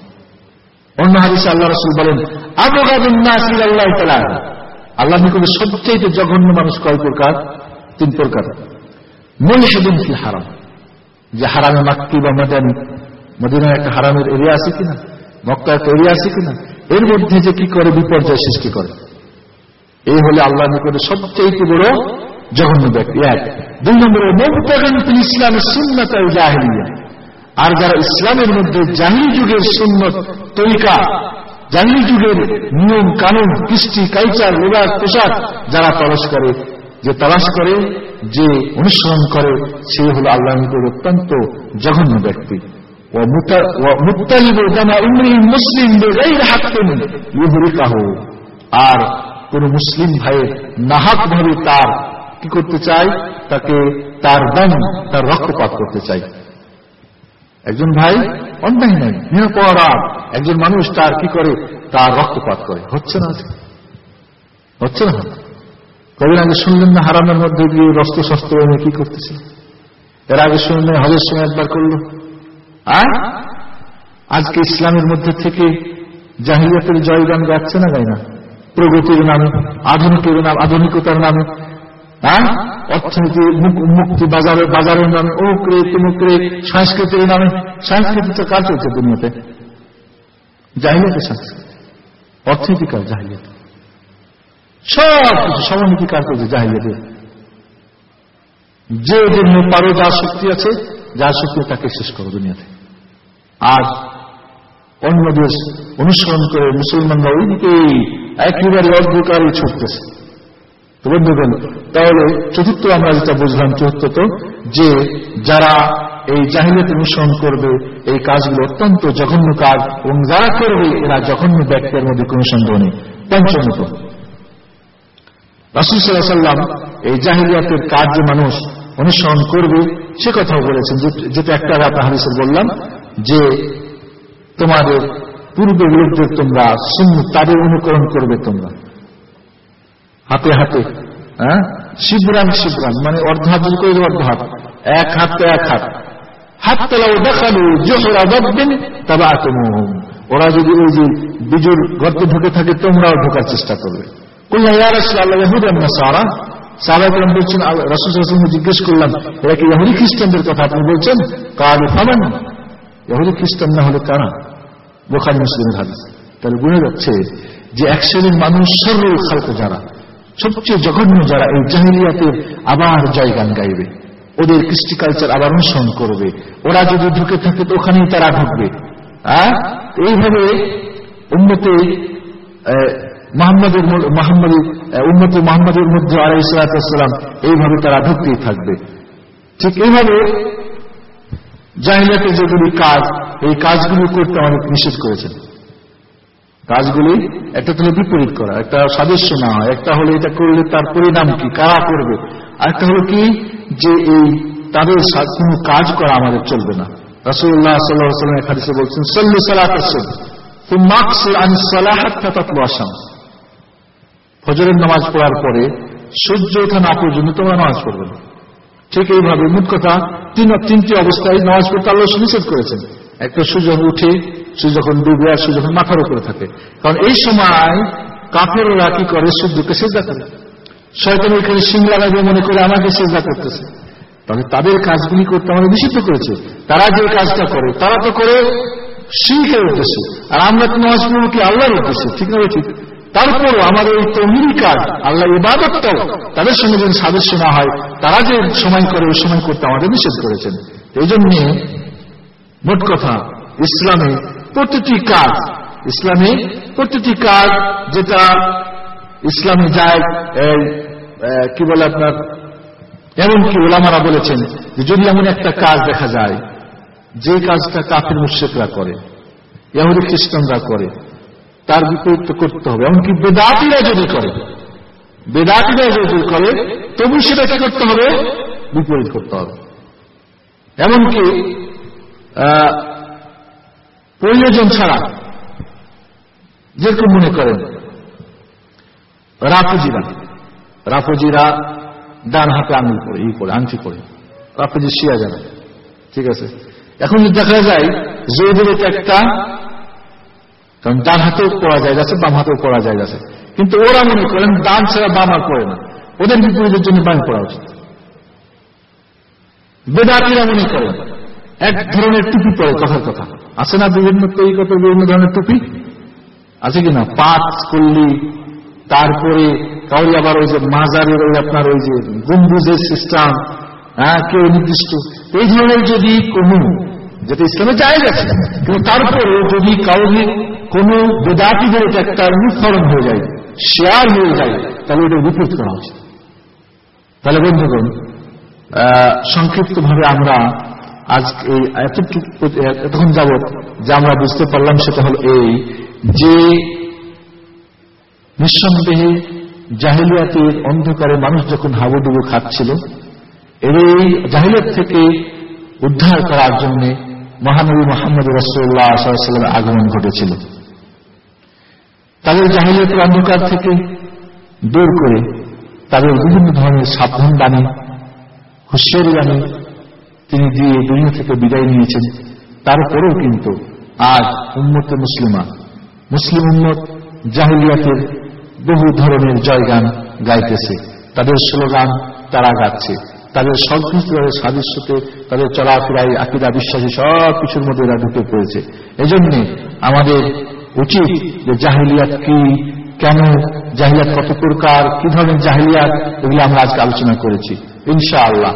অন্য হাদিসে আল্লাহ রসুল বলেন, আবগাদিন আল্লাহ তালা আল্লাহ নিকটে সবচেয়ে জঘন্য মানুষ কয় প্রকার? তিন প্রকার। মনীষদিন কি হারাম। যে হারামে মাক্কি বা মদানি মদিনায় একটা হারামের এরিয়া আছে কিনা? মক্কা একটা এরিয়া আছে কিনা? এর মধ্যে যে কি করে বিপর্যয় সৃষ্টি করে? এই হলে আল্লাহ নিকটে সবচেয়ে বড় জঘন্য ব্যক্তি। এক। দুই নম্বরে মুক্তাগান তিনি ইসলামের সুন্নত জাহিলিয়া। আর যারা ইসলামের মধ্যে জাহিলি যুগের সুন্নত তরিকা, জাহিলি যুগের নিয়ম, কানুন, কৃষ্টি, কালচার লেবাস পোশাক যারা তলাশ করে, যে তালাশ করে, যে অনুসরণ করে, সে হল আল্লাহ নিকট অত্যন্ত জঘন্য ব্যক্তি। আর কোন মুসলিম ভাইয়ের নাহাক ভাবে তার কি করতে চাই তাকে তার দাম, তার রক্তপাত করতে চাই একজন ভাই অন্যায় নাই নিরাপরাধ। একজন মানুষ তার কি করে? তার রক্তপাত করে। হচ্ছে না হচ্ছে না? কদিন আগে শুনলেন না হারামের মধ্যে গিয়ে রস্ত শস্ত্র এনে কি করতেছে এর আগে শুনলেন হজের সময় একবার করল। আর? আজকে ইসলামের মধ্যে থেকে জাহিলিয়াতের জয়গান গাচ্ছে না গাই না? প্রগতির নামে, আধুনিকের নাম, আধুনিকতার নামে হ্যাঁ অর্থনীতি মুক্তি বাজারের বাজারের নামে ওকরে তুমুকরে, সংস্কৃতির নামে, সংস্কৃতি তো কাজ চলছে দুনিয়াতে। জাহিলিয়াতে সংস্কৃতি অর্থনীতি কাজ জাহিলিয়াতে। সব কিছু সমানীতি কাজ করছে জাহিলিয়াতে। যে জন্য পারো যা শক্তি আছে যা শক্তি তাকে শেষ করো দুনিয়াতে। আর অন্য দেশ অনুসরণ করে মুসলমানরা ওইদিকেই একেবারে অন্ধকারে ছুটতেছে। তো বন্ধুগণ, তাহলে চতুর্থ আমরা যেটা বুঝলাম, চতুর্থ যে যারা এই জাহিলিয়ত অনুসরণ করবে, এই কাজগুলো অত্যন্ত জঘন্য কাজ এবং যারা করবে, এরা জঘন্য ব্যক্তির মধ্যে কোনো সন্দেহ নেই। পঞ্চমত রাসুল সাল্লাম এই জাহিলিয়াতের কাজ যে মানুষ অনুসরণ করবে সে কথাও বলেছেন যেটা একটা রাত হারিসের বললাম, যে তোমাদের পূর্বে লোকদের তোমরা শূন্য তাদের অনুকরণ করবে তোমরা। হাতে হাতে হ্যাঁ? শিবরান শিবরান মানে অর্ধ হাত করে অর্ধ হাত। এক হাত তো এক হাত। হাত তোলাও দেখাল, জোহরা দবদিন তবে আতমোহম ওরা যদি ওই যে বিজুর গর্তে ঢুকে থাকে, তোমরাও ঢোকার চেষ্টা করবে। কল্যাণ সারা বলছেন জিজ্ঞেস করলাম, এরা কি ইহুদি খ্রিস্টানদের কথা আপনি বলছেন? ইহুদি খ্রিস্টান না হলে কারা? বোখারি হাদিস। তাহলে যাচ্ছে যে এক শ্রেণির মানুষ যারা, সবচেয়ে জঘন্য যারা এই জাহিলিয়াতের আবার জয়গান গাইবে, ওদের কৃষ্টি কালচার আবার অনুসরণ করবে, ওরা যদি ঢুকে থাকে তো ওখানেই তারা ঢুকবে। এইভাবে উন্নতি মোহাম্মদের মোহাম্মদ উন্নতি মোহাম্মদের মধ্যে আলাই সালাতাম এইভাবে তারা ঢুকতেই থাকবে। ঠিক এইভাবে জাহিলাতে যেগুলি কাজ, এই কাজগুলি করতে অনেক নিষেধ করেছেন। কাজগুলি একটা হলো বিপরীত করা, একটা সাদস্য না হয়, একটা হলো এটা করলে তার পরিণাম কি, কারা করবে? আর একটা হলো কি, যে এই তাদের কোনো কাজ করা আমাদের চলবে না। রাসুল্লাহ সাল্লাহ সাল্লাম এখানে বলছেন, সল্লু সালাত ফজরের নামাজ পড়ার পরে সূর্য ওঠা না পর্যন্ত তোমরা নামাজ পড়বে না। ঠিক এইভাবে মোট কথা তিন তিনটি অবস্থায় নামাজ পড়তে আল্লাহ সুনিশ্চিত করেছেন। একটা সূর্য উঠে, সূর্য যখন ডুবে আর সূর্য যখন মাথার উপরে থাকে। কারণ এই সময় কাপড়রা কি করে? সূর্যকে সেজা করে। শয়তান ওইখানে সিং লাগাবে মনে করে আমাকে সেজা করতেছে। তাহলে তাদের কাজগুলি করতে আমাদের নিষিদ্ধ করেছে। তারা যে কাজটা করে, তারা তো করে শিখের উদ্দেশ্যে। আর আমরা তো নামাজ পড়ব কি আল্লাহর উদ্দেশ্যে? ঠিক না ঠিক? তারপরও আমাদের এই তমিরি কাজ, আল্লাহ ইবাদতটাও তাদের সঙ্গে যদি সাদস্য না হয়, তারা যে সময় করে, ওই সময় করতে আমাদের নিষেধ করেছেন। এই জন্যে মোট কথা, ইসলামে প্রতিটি কাজ, ইসলামে প্রতিটি কাজ যেটা ইসলামে যায় কি বলে আপনার, এমনকি ওলামারা বলেছেন যে যদি এমন একটা কাজ দেখা যায়, যে কাজটা কাফির মুর্শেকরা করে এমনি খ্রিস্টানরা করে তার বিপরীত করতে হবে। এমনকি বেদাতিরা যদি করে, বেদাতিরা যদি করে, তবু সেটা কি করতে হবে? বিপরীত করতে হবে। এমনকি প্রয়োজন ছাড়া যেরকম মনে করেন, রাফুজিরা রাফুজিরা ডান হাতে আঙুল করে, ই করে, আংটি করে, রাফুজি শিয়া যাবে। ঠিক আছে? এখন দেখা যায় এটা একটা কারণ ডান হাতেও পড়া যায় যাচ্ছে, বাম হাতেও পড়া যায় যাচ্ছে। কিন্তু ওরা মনে করেন ডান ছাড়া বাম আর পড়ে না। ওদের বিপরীতের জন্য বাম পড়া উচিত। বেদাতিরা মনে করেন এক ধরনের টুপি পরে, কথার কথা। আছে না বিভিন্ন তৈরিগত বিভিন্ন ধরনের টুপি? আছে কিনা পাঁচ করলি তারপরে কাউরি আবার ওই যে মাজারের ওই আপনার ওই যে গম্বুজের সিস্টেম হ্যাঁ কেউ নির্দিষ্ট। এই ধরনের যদি কোনো, যেটা ইসলামে যায় গেছে, কিন্তু তারপরে যদি কাউরি কোন বেদাতিদের এটা একটা অনুসরণ হয়ে যায়, শেয়ার হয়ে যায়, তাহলে ওটা বিপরীত করা উচিত। তাহলে বন্ধুগণ সংক্ষিপ্তভাবে আমরা আজ এই এতটুকু এতক্ষণ যাবৎ যা আমরা বুঝতে পারলাম সেটা হল এই যে নিঃসন্দেহে জাহিলিয়াতের অন্ধকারে মানুষ যখন হাবুডুবু খাচ্ছিল এর এই জাহিলিয়াত থেকে উদ্ধার করার জন্য মহানবী মোহাম্মদ রসুল্লাহ সাল্লামের আগমন ঘটেছিল। তাদের জাহিলিয়াতের অন্ধকার থেকে দূর করে তাদের বিভিন্ন ধরনের সাবধান বাণী হুশিয়ারি বাণী তিনি দিয়ে দুনিয়া থেকে বিদায় নিয়েছেন। তারপরেও কিন্তু আজ উন্মতে মুসলিমা, মুসলিম উন্মত জাহিলিয়াতের বহু ধরনের জয়গান গাইতেছে। তাদের স্লোগান তারা গাচ্ছে। তাদের সংশ্লিষ্ট সাদৃশ্যতে তাদের চলাফেরায় আকিদা, বিশ্বাসী সব কিছুর মধ্যে এরা ঢুকে পড়েছে। এজন্যে আমাদের উচিত যে জাহিলিয়াত কি? কেন জাহিলিয়াত কত প্রকার? কি ধরনের জাহিলিয়াত? এগুলো আমরা আজকে আলোচনা করেছি। ইনশা আল্লাহ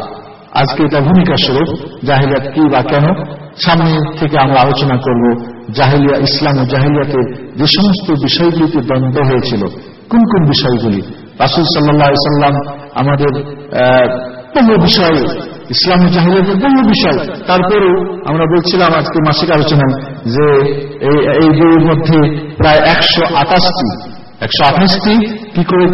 আজকে এটা ভূমিকা স্বরূপ, জাহিলিয়াত কি বা কেন? সামনে থেকে আমরা আলোচনা করব জাহিলিয়া ইসলাম ও জাহিলিয়াতের যে সমস্ত বিষয়গুলিতে দ্বন্দ্ব হয়েছিল। কোন কোন বিষয়গুলি? রাসুল সাল্লাহ সাল্লাম আমাদের বহু বিষয় ইসলাম জাহিলিয়াতের বহু বিষয়, তারপরেও আমরা বলছিলাম আজকে মাসিক আলোচনায় যে এই বইয়ের মধ্যে প্রায় একশো আঠাশটি একশো আঠাশটি কি করে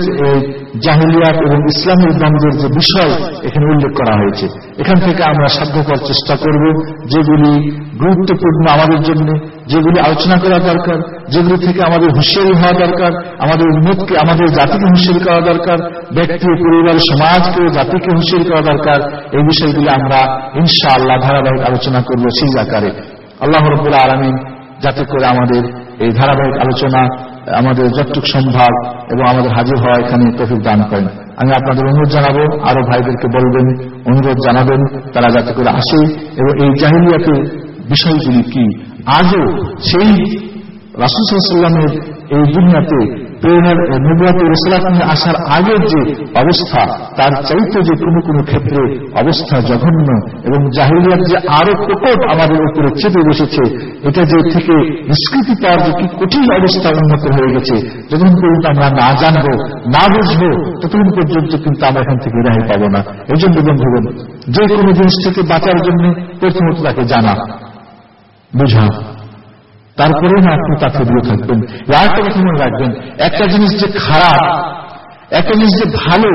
জাহিলিয়াত এবং ইসলামের দ্বন্দ্বের যে বিষয় এখানে উল্লেখ করা হয়েছে। এখান থেকে আমরা সাধ্য করার চেষ্টা করব, যেগুলি গুরুত্বপূর্ণ আমাদের জন্য। যেগুলি আলোচনা করা দরকার, যেগুলি থেকে আমাদের হুঁশিয়ারি হওয়া দরকার, আমাদের উন্মতকে আমাদের জাতিকে হুঁশিয়ারি করা দরকার, ব্যক্তি পরিবার, সমাজকে জাতিকে হুঁশিয়ারি করা দরকার, এই বিষয়গুলি আমরা ইনশাআল্লাহ ধারাবাহিক আলোচনা করব সেই আকারে। আল্লাহ রবুল্লা আলমিন যাতে করে আমাদের এই ধারাবাহিক আলোচনা, আমাদের যতটুক সম্ভাব এবং আমাদের হাজির হওয়া এখানে তফিক দান করেন। আমি আপনাদের অনুরোধ জানাব, আরও ভাইদেরকে বলবেন, অনুরোধ জানাবেন, তারা যাতে করে আসে এবং এই জাহিলিয়াতের বিষয়গুলি কি আজও সেই রাসুসাল্লামের এই দুনিয়াতে প্রেরণার নবুয়াতে রসলাতে আসার আগের যে অবস্থা, তার চাইতে যে কোনো কোনো ক্ষেত্রে অবস্থা জঘন্য এবং জাহিলিয়ার যে আরও প্রকট আমাদের উপরে চেপে বসেছে, এটা যে থেকে নিষ্কৃতি পাওয়ার যে কি কঠিন অবস্থা উন্নত হয়ে গেছে, যতক্ষণ পর্যন্ত আমরা না জানব, না বুঝব, ততক্ষণ পর্যন্ত কিন্তু আমরা এখান থেকে রেহাই পাবো না। এই জন্য বন্ধুগণ, যে কোনো জিনিস থেকে বাঁচার জন্য প্রথমত তাকে জানা। বুঝা। তারপরে না আপনি তাকে দূরে থাকবেন। আরেকটা কথা মনে রাখবেন, একটা জিনিস যে খারাপ, একটা জিনিস যে ভালো,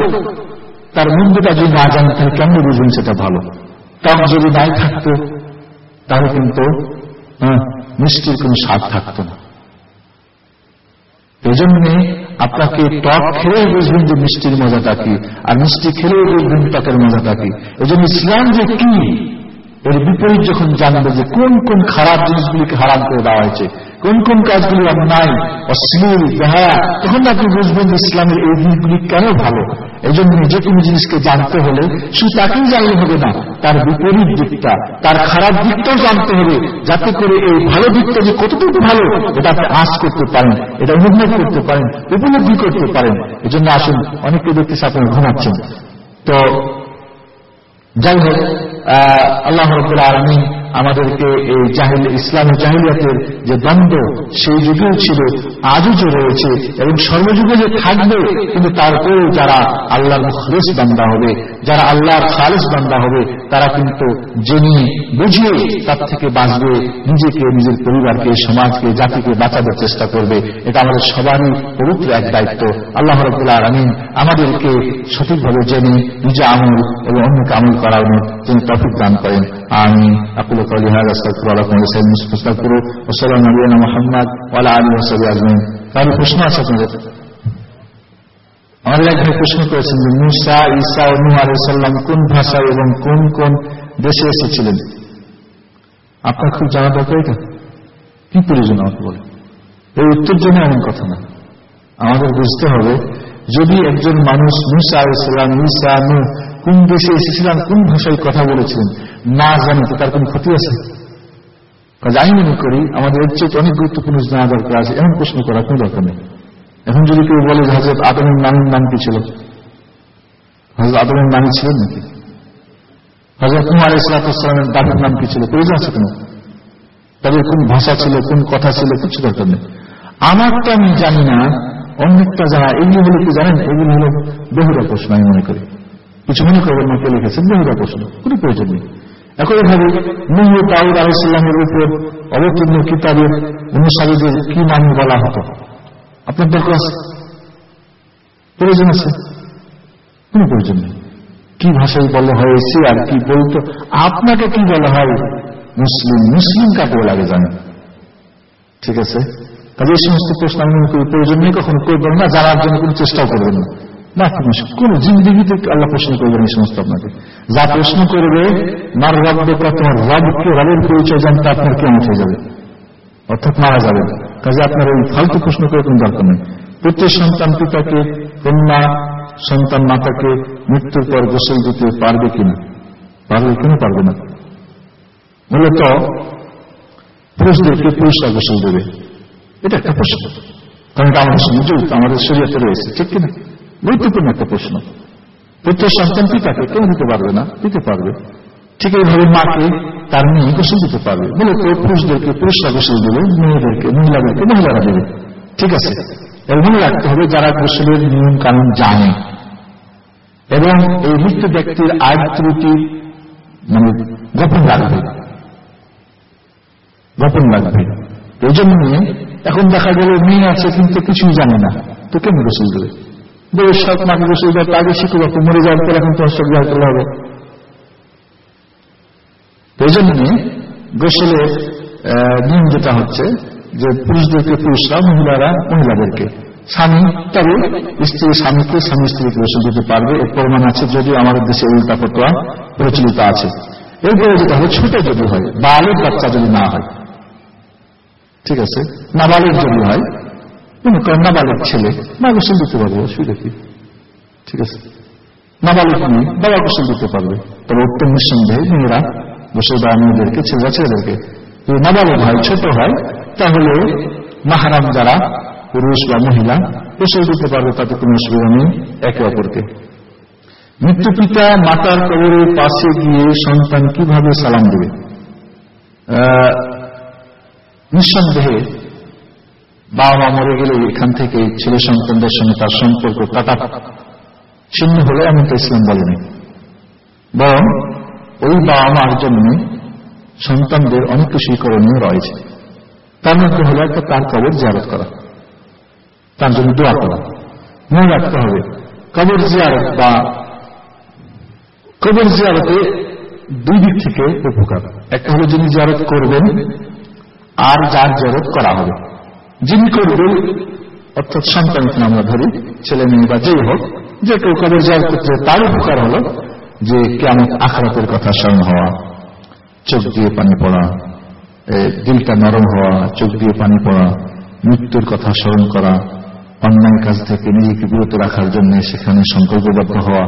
তার মন্দিরটা যদি না জানেন, তাহলে কেমন বুঝবেন সেটা ভালো? কারণ যদি নাই থাকতো, তাহলে কিন্তু মিষ্টির কোন স্বাদ থাকতো না। এই জন্যে আপনাকে টক খেলেই বুঝবেন যে মিষ্টির মজাটা কি, আর মিষ্টি খেলেই বুঝবেন টকের মজাটা কি। এই জন্য ইসলাম যে কি এর বিপরীত যখন জানবে যে কোন কোন খারাপ জিনিসগুলিকে হারাম করে দেওয়া হয়েছে, কোন কোন কাজগুলি অন্যায় অশ্লীল, বেহায়া, তখন আপনি বুঝবেন যে ইসলামের এই দিকগুলি কেন ভালো? এই জন্য যে কোনো জিনিসকে জানতে হলে শুধু তাকেই জানলে হবে না, তার বিপরীত দিকটা, তার খারাপ দিকটাও জানতে হবে, যাতে করে এই ভালো দিকটা যে কতটুকু ভালো, এটা আপনি আশ করতে পারেন, এটা অনুভব করতে পারেন, উপলব্ধি করতে পারেন। এই জন্য আসুন, অনেকে দেখতেছে আপনারা ঘুমাচ্ছেন। তো যাই হোক আল্লাহ রব্বুল আলমী আমাদেরকে এই জাহিল ইসলামী জাহিলিয়াতের যে দ্বন্দ্ব, সেই যুগেও ছিল, আজও যে রয়েছে, এবং সর্বযুগে যে থাকবে, কিন্তু তারপরেও যারা আল্লাহর মুখলেস বান্দা হবে, যারা আল্লাহর খালেস বান্দা হবে, তারা কিন্তু জেনে বুঝিয়ে তার থেকে বাঁচবে, নিজেকে, নিজের পরিবারকে, সমাজকে, জাতিকে বাঁচাবার চেষ্টা করবে। এটা আমাদের সবারই পবিত্র এক দায়িত্ব। আল্লাহ রবুল্লাহ আলমিন আমাদেরকে সঠিকভাবে জেনে, নিজে আমল এবং অন্যকে আমল করার তিনি টপিক দান করেন। আস্তাগফিরু আলাইকুম ওয়া সাল্লাম মুস্তাগফিরু ওয়া সাল্লাল্লাহু আলাইহি মুহাম্মদ ওয়া আলা আলিহি ওয়া সাহবিহি আজমাইন তাহলে প্রশ্ন আছে আপনাদের আমাদের এক ভাই প্রশ্ন করেছেন যে মুসা ঈসা ও নূহ আলাইহিস কোন ভাষায় এবং কোন কোন দেশে এসেছিলেন আপনার খুব জানা দরকার এটা কি প্রয়োজন আমাকে বলে এই উত্তর জন্য এমন কথা না আমাদের বুঝতে হবে যদি একজন মানুষ মুসা আলাইসাল্লাম ঈসা নূহ কোন দেশে এসেছিলেন, কোন ভাষায় কথা বলেছিলেন, না জানি তো তার কোন ক্ষতি আছে? আমি মনে করি, আমাদের এর চেয়ে অনেক গুরুত্বপূর্ণ জানা দরকার আছে, এমন প্রশ্ন করার কোন দরকার নেই। এখন যদি কেউ বলে হজরত আদমের নামের নাম কি ছিল? হজরত আদমের নামই ছিলেন নাকি? হজরত কুমার ইসলাতামের দাবির নাম কি ছিল? প্রয়োজন আছে কেন? তাদের কোন ভাষা ছিল, কোন কথা ছিল, কিছু দরকার নেই। আমারটা আমি জানি না অনেকটা জানা, এগুলি হলো কি জানেন? এগুলি হলো বহুরা প্রশ্ন আমি মনে করি। কিছু মনে করবেন না কে লিখেছেন বহুরা প্রশ্ন কোনো প্রয়োজন নেই। একইভাবে নুহ দাউদ আলাইসাল্লামের উপর অবতীর্ণ কিতাবের অনুসারীদের কি নাম বলা হতো? আপনার দরকার আছে? প্রয়োজন আছে? কোন প্রয়োজন নেই। কি ভাষায় বলা হয়েছে আর কি বলতো? আপনাকে কি বলা হয়? মুসলিম মুসলিম কাকে লাগে জানেন? ঠিক আছে? কাজে এই সমস্ত প্রশ্ন আমি প্রয়োজন নেই, কখনো করবেন না, জানার জন্য কোনো চেষ্টাও করবেন না। না কোন জিন্দিগিতে আল্লাহ প্রশ্ন করবেন এই সমস্ত আপনাকে। যা প্রশ্ন করবে, মার রব্বকা তোমার রবকে রবের পরিচয় জানতে আপনার কেমন হয়ে যাবে? অর্থাৎ মারা যাবে। কাজে আপনার ওই ফালতু প্রশ্ন করে কোনো দরকার নেই। প্রত্যেক সন্তান পিতাকে, কন্যা, সন্তান মাতাকে মৃত্যুর পর গোসল দিতে পারবে কিনা? পারবে কেন পারবে না? মূলত পুরুষদেরকে পুরুষরা গোসল দেবে। এটা একটা প্রশ্ন। কারণ আমাদের সঙ্গে আমাদের শরীয়তে রয়েছে, ঠিক কিনা? গুরুত্বপূর্ণ একটা প্রশ্ন। প্রত্যেক সন্তান পিতাকে কেউ দিতে পারবে না, দিতে পারবে। ঠিক এইভাবে মাকে, তার মেয়ে গোসল দিতে পারবে। মূলত পুরুষদেরকে, পুরুষরা গোসল দেবে, মেয়েদেরকে, মহিলাদেরকে, মহিলারা দেবে। ঠিক আছে। এর মনে রাখতে হবে, যারা গোসলের নিয়ম কানুন জানে। এবং এই মৃত্যু ব্যক্তির আয় ত্রুটি মানে গোপন রাখবে। গোপন রাখবে। এই জন্য এখন দেখা গেল, মেয়ে আছে কিন্তু কিছুই জানে না। তো কেন গোসল দেবে? বউয়ের সব মাকে গোসল দেওয়ার আগে শিখে বাপু মরে যাওয়ার পর এখন তোমার সব বিহার হবে। এই জন্য গোসলের নিয়ম যেটা হচ্ছে যে পুরুষদেরকে, পুরুষরা, মহিলারা, মহিলাদেরকে, স্বামী, তবে স্ত্রী, স্বামীকে, স্বামী স্ত্রীকে গোসল দিতে পারবে, এর প্রমাণ আছে যদিও আমাদের দেশে উল্টা ফটোয়া প্রচলিত আছে। এরপরে যেটা হবে ছোট যদি হয়, বালের বাচ্চা যদি না হয়, ঠিক আছে না নাবালের যদি হয় মনে করেন নাবালের ছেলে। মা গোসল দিতে পারবে, অসুবিধা কি? ঠিক আছে। নাবালক মেয়ে, বাবা গোসল দিতে পারবে। তবে উত্তম নিঃসন্দেহে মেয়েরা গোসল দেওয়া মেয়েদেরকে ছেলেরা ছেলেদেরকে। যদি নাবালক হয়, ছোট হয়, তাহলে মাহারাম যারা, পুরুষ বা মহিলা, গোসল দিতে পারবে, তাতে কোনো অসুবিধা নেই, একে অপরকে। মৃত্যু পিতা মাতার কবরের পাশে গিয়ে সন্তান কীভাবে সালাম দেবে? নিঃসন্দেহে বাবা মা মরে গেলে এখান থেকে ছেলে সন্তানদের সঙ্গে তার সম্পর্ক কাটা। ছিন্ন হলে এমনটা ইসলাম বলেনি। বরং ওই বাবা মার জন্য সন্তানদের অনেক কিছুই করণীয় রয়েছে। তার মধ্যে হলো একটা তার কবর জিয়ারত করা। তার জন্য দোয়া করা। মনে রাখতে হবে, কবর জিয়ারত বা কবর জিয়ারতে দুই দিক থেকে উপকার। একটা হলো যিনি জিয়ারত করবেন, আর যার জিয়ারত করা হবে। যিনি করবেন, অর্থাৎ সন্তানকে আমরা ধরি, ছেলে মেয়ে বা যেই হোক, যে কেউ কবর জিয়ারত করতে তার উপকার হলো যে কেমন আখরাতের কথা স্মরণ হওয়া, চোখ দিয়ে পানি পড়া দিলটা নরম হওয়া, চোখ দিয়ে পানি পড়া, মৃত্যুর কথা স্মরণ করা, অন্যায় কাজ থেকে নিজেকে বিরত রাখার জন্য সেখানে সংকল্পবদ্ধ হওয়া,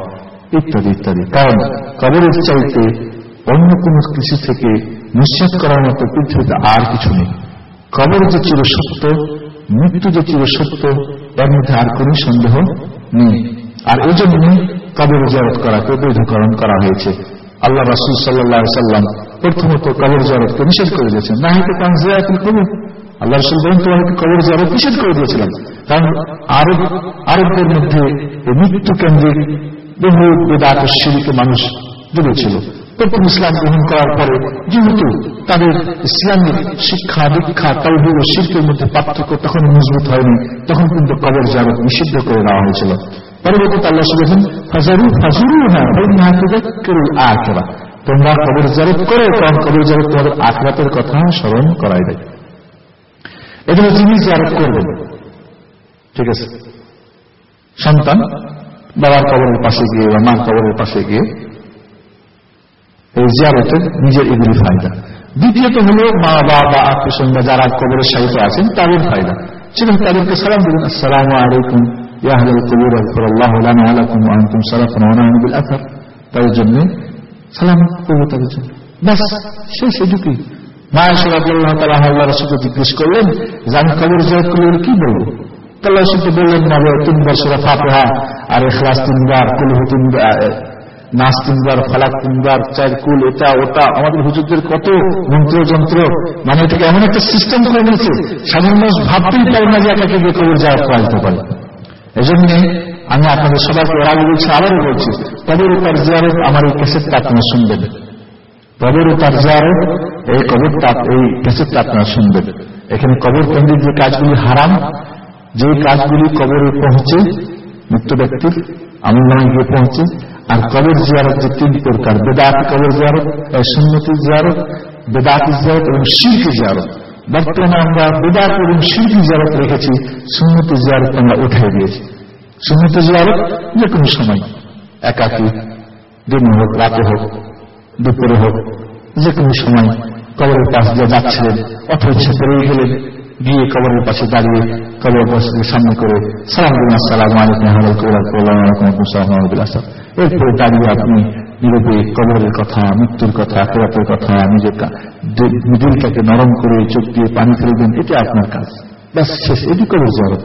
ইত্যাদি ইত্যাদি। কারণ কবরের চাইতে অন্য কোন কিছু থেকে নিশ্চিত করার মতো পৃথিবীতে আর কিছু নেই। কবর যে চির সত্য, মৃত্যু যে চির সত্য, এর মধ্যে আর কোন সন্দেহ নেই। আর এই জন্য কবর জারত করাকে বৈধকরণ করা হয়েছে। আল্লাহ রাসুল সাল্লাহ সাল্লাম প্রথমত কবর জারতকে নিষেধ করে দিয়েছেন। না হয়তো কানজিয়াতুল কবর। আল্লাহ রসুল বলেন তোমাকে কবর জারত নিষেধ করে দিয়েছিলাম। কারণ আরব, আরবদের মধ্যে মৃত্যু কেন্দ্রিক বহু বেদাত মানুষ ডুবেছিল প্রথম ইসলাম গ্রহণ করার পরে যেহেতু তাদের ইসলামের শিক্ষা, দীক্ষা তৌহিদ ও শিল্পের মধ্যে পার্থক্য তখন মজবুত হয়নি, তখন কিন্তু কবর জারত নিষিদ্ধ করে দেওয়া হয়েছিল। পরবর্তীতে আল্লাহ বলেছেন, ফাজারু, ফাজুরু হ্যাঁ আখেরা। তোমরা কবর জারত করো, কারণ কবর জারত তোমাদের আখরাতের কথা স্মরণ করাই দেয়। এজন্য যিনি জারত করবেন, ঠিক আছে, সন্তান বাবার কবরের পাশে গিয়ে বা মার কবরের পাশে গিয়ে এই জিয়ারতের নিজের এগুলি ফায়দা। দ্বিতীয়ত হল মা বাবা বা আত্মীয় স্বজন যারা কবরের সাহিত্য আছেন, তাদের ফায়দা। সেখানে তাদেরকে সালাম দেবেন, আসসালাম আলাইকুম ইয়াহুল কবির আল্লাহ আলাকুম আনতুম সালাফুন ওয়ানাবিল আথার তাদের জন্য সালাম করব তাদের জন্য। ব্যাস, শেষ, এটুকুই। মায়া সরাবুল্লাহ তালা আল্লাহ রসুলকে জিজ্ঞেস করলেন, যে আমি কবর জিয়ারত করলে কি বলব? তাল্লাহ রসুলকে বললেন, না, তিনবার সুরা ফাতেহা আর এখলাস তিনবার কুলহু তিনবার নাচ তিনবার ফালাক তিনবার চার কুল, এটা, ওটা, আমাদের হুজুরদের কত মন্ত্র যন্ত্র মানে এটাকে এমন একটা সিস্টেম করে নিয়েছে সাধারণ মানুষ ভাবতেই পারে না যে একাকে গিয়ে কবর যাওয়া করাইতে পারে। এজন্য আমি আপনাদের সবাইকে ওরা বলছি, আবারও বলছি, কবর তার জিয়ারত আমার এই কেসেটটা আপনারা শুনবেন। কবর তার জিয়ারত, এই কবরটা, এই কেসেটটা আপনারা শুনবেন। এখানে কবর কেন্দ্রিক যে কাজগুলি হারাম যে কাজগুলি কবরে পৌঁছে মৃত্যু ব্যক্তির আমি নয় গিয়ে পৌঁছে। আর কবর জিয়ারত যে তিন প্রকার, বেদাত কবর জিয়ারত সুন্নতি জিয়ারত, বেদাতি জিয়ারত এবং শিল্পী জিয়ারত। বর্তমানে আমরা বেদাত এবং শিল্পী জিয়ারত রেখেছি, সুন্নতি জিয়ারত আমরা উঠে দিয়েছি। সুন্নতি জিয়ারত যে কোনো সময়, একাকি, দিন হোক, রাতে হোক, দুপুরে হোক, যে কোনো সময় কবরের পাশ দিয়ে যাচ্ছিলেন অথবা ইচ্ছে গেলেন। গিয়ে কবরের পাশে দাঁড়িয়ে কবরের পাশে সামনে করে সালাম সালাম এরপরে দাঁড়িয়ে আপনি কবরের কথা, মৃত্যুর কথা আকেরাতের কথা, নিজের দিলটাকে নরম করে চোখ দিয়ে পানি ফেলবেন এটা আপনার কাজ। ব্যাস, শেষ এটি কবর যাবে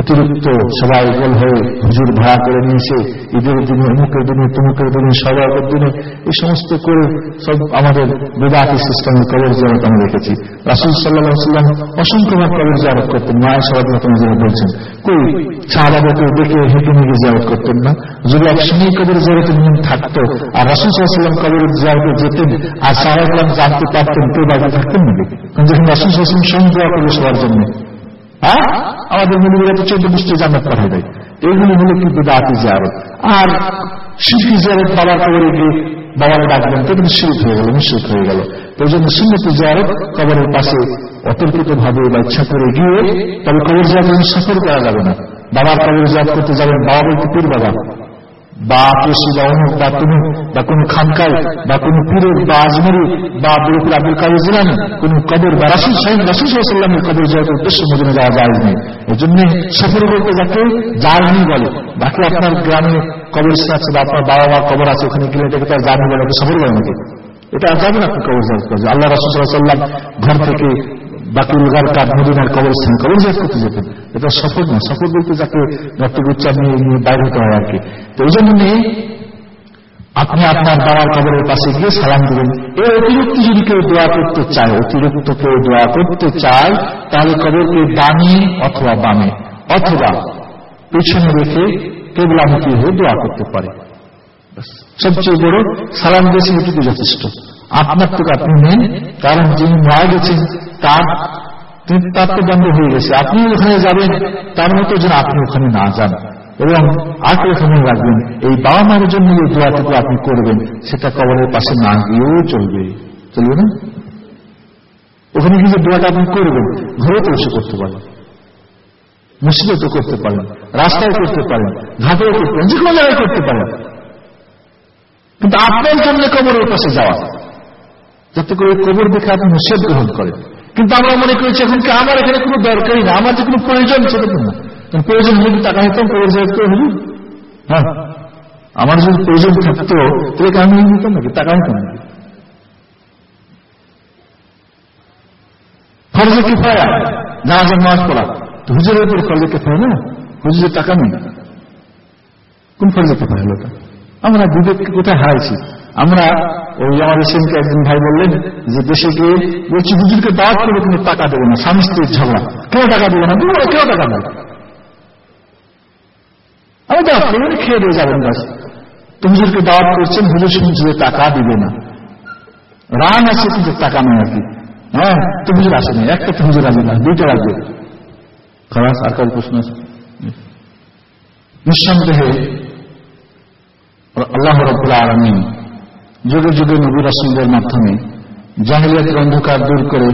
অতিরিক্ত সবাই গোল হয়ে হুজুর ভাড়া করে নিয়েছে ঈদের দিনে, অমুকের দিনে, তমুকের দিনে সবাইকের দিনে, এই সমস্ত করে সব আমাদের বেদাতি সিস্টেমের কবর জিয়ারত আমরা দেখেছি রাসুল সাল্লাহ সাল্লাম অসংখ্যবার কবর জিয়ারত করতেন। মায়ের সবাই যেন বলছেন, কই শাহবাবকে দেখে হেঁটে নিয়ে জিয়ারত করতেন না? যদি একসঙ্গে কবর জিয়ারতের নিয়ম থাকতো আর রাসুল সাল্লাম কবর জিয়ারতে যেতেন আর সাহাবাহাম জানতে পারতেন, কেউ বাড়িতে থাকতেন নাকি যখন রাসুল সাল্লাম স্বয়ং দোয়া করবে সবার জন্য। হ্যাঁ? আমাদের মনিবেরা তো চোদ্দ বিশটা পাঠিয়ে দেয়। এগুলি কিন্তু দাঁতি জিয়ারত। আর বাবার কবরে গিয়ে কিন্তু হয়ে গেল নিশ্চিত হয়ে গেল। তো জন্য সুন্নতি জিয়ারত কবরের পাশে অতর্কিত ভাবে বা ইচ্ছা করে গিয়ে তবে কবর জিয়ারত সফর করা যাবে না। বাবার কবর জিয়ারত করতে যাবেন, বাবা বলতে পীর বাবা। বা পেশি বা অমুক বা তুমি, বা কোন খানকায় বা কোন পীরের বা আজমেরি, বা বরফুল আব্দুল কাদের জিলানি, কোন কবর বা রাসুল সাহেব রাসুল সাল্লামের কবর যাওয়ার উদ্দেশ্য মদিনে যাওয়া যায় নেই। এই জন্য সফর বলতে যাকে জার্নি বলে। বাকি আপনার গ্রামে কবর আছে বা আপনার বাবা মা কবর আছে, ওখানে গেলে এটাকে তার জার্নি বলে সফর বলে নাকি? এটা যাবেন আপনি কবর আল্লাহ রাসুল সাল্লাম ঘর থেকে বাকুল গারকার মদিনার কবরস্থান কবর করতে যেতেন এটা সফর না সফর বলতে যাকে রক্তগুচ্ছা নিয়ে নিয়ে বাইরে হতে হয় আর কি। তো এই জন্য আপনি আপনার বাবার কবরের পাশে গিয়ে সালাম দেবেন। এর অতিরিক্ত যদি কেউ দোয়া করতে চায়, অতিরিক্ত কেউ দোয়া করতে চায়, তাহলে কবরকে ডানে অথবা বামে, অথবা পেছনে রেখে কেবলামুখী হয়ে দোয়া করতে পারে। সবচেয়ে বড় সালাম দিয়েছেন এটুকু যথেষ্ট। আপনার তো আপনি নেন, কারণ যিনি মারা গেছেন, তার তার তো বন্ধ হয়ে গেছে। আপনি ওখানে যাবেন, তার মতো যেন আপনি ওখানে না যান। এবং আগে ওখানে রাখবেন, এই বাবা মায়ের জন্য যে দোয়াটুকু আপনি করবেন, সেটা কবরের পাশে না গিয়েও চলবে। চলবে না? ওখানে গিয়ে দোয়াটা আপনি করবেন ঘরে তো এসে করতে পারেন। মসজিদে করতে পারেন রাস্তায় করতে পারেন, ঘাটেও করতে পারেন, যে কোনো জায়গায় করতে পারেন। কিন্তু আপনার জন্য কবরের পাশে যাওয়া। যাতে করে কবর দেখে আপনি নিষেধ গ্রহণ করেন কিন্তু আমরা মনে করেছি এখন কি আমার এখানে কোনো দরকারই না, আমার যে কোনো প্রয়োজন সেটা না। কারণ প্রয়োজন হলে টাকা নিতাম কবর জায়গা করে হলি হ্যাঁ আমার যদি প্রয়োজন থাকতো, তাহলে আমি নিতাম নাকি? টাকা নিতাম নাকি? ফরজে কি ফায়া জাহাজের মাস পড়া। তো হুজুরের উপর ফরজে কে ফায় না? হুজুরের টাকা নেই। কোন ফরজে কে ফায় লোটা আমরা বিবেককে কোথায় হারাইছি? আমরা ওই আমাদের সেনকে একজন ভাই বললেন যে দেশে গিয়ে বলছি, হুজুরকে দাওয়াত করব, কিন্তু টাকা দেবো না, স্বামী স্ত্রীর ঝগড়া। কেউ টাকা দেবো না কেউ টাকা দেবো আমি দাওয়াত করব খেয়ে দিয়ে যাবেন গাছ হুজুরকে দাওয়াত করছেন, হুজুর শুনছে টাকা দিবে না। রান আছে, কিন্তু টাকা নেই আর কি। হ্যাঁ তো হুজুর আসে না একটা তো হুজুর আসবে না দুইটা লাগবে। খালাস, আর কার প্রশ্ন আছে? নিঃসন্দেহে, আল্লাহ রব্বুল আলমিন যুগে যুগে নবী রাসুলদের মাধ্যমে জাহিলিয়াতের অন্ধকার দূর করে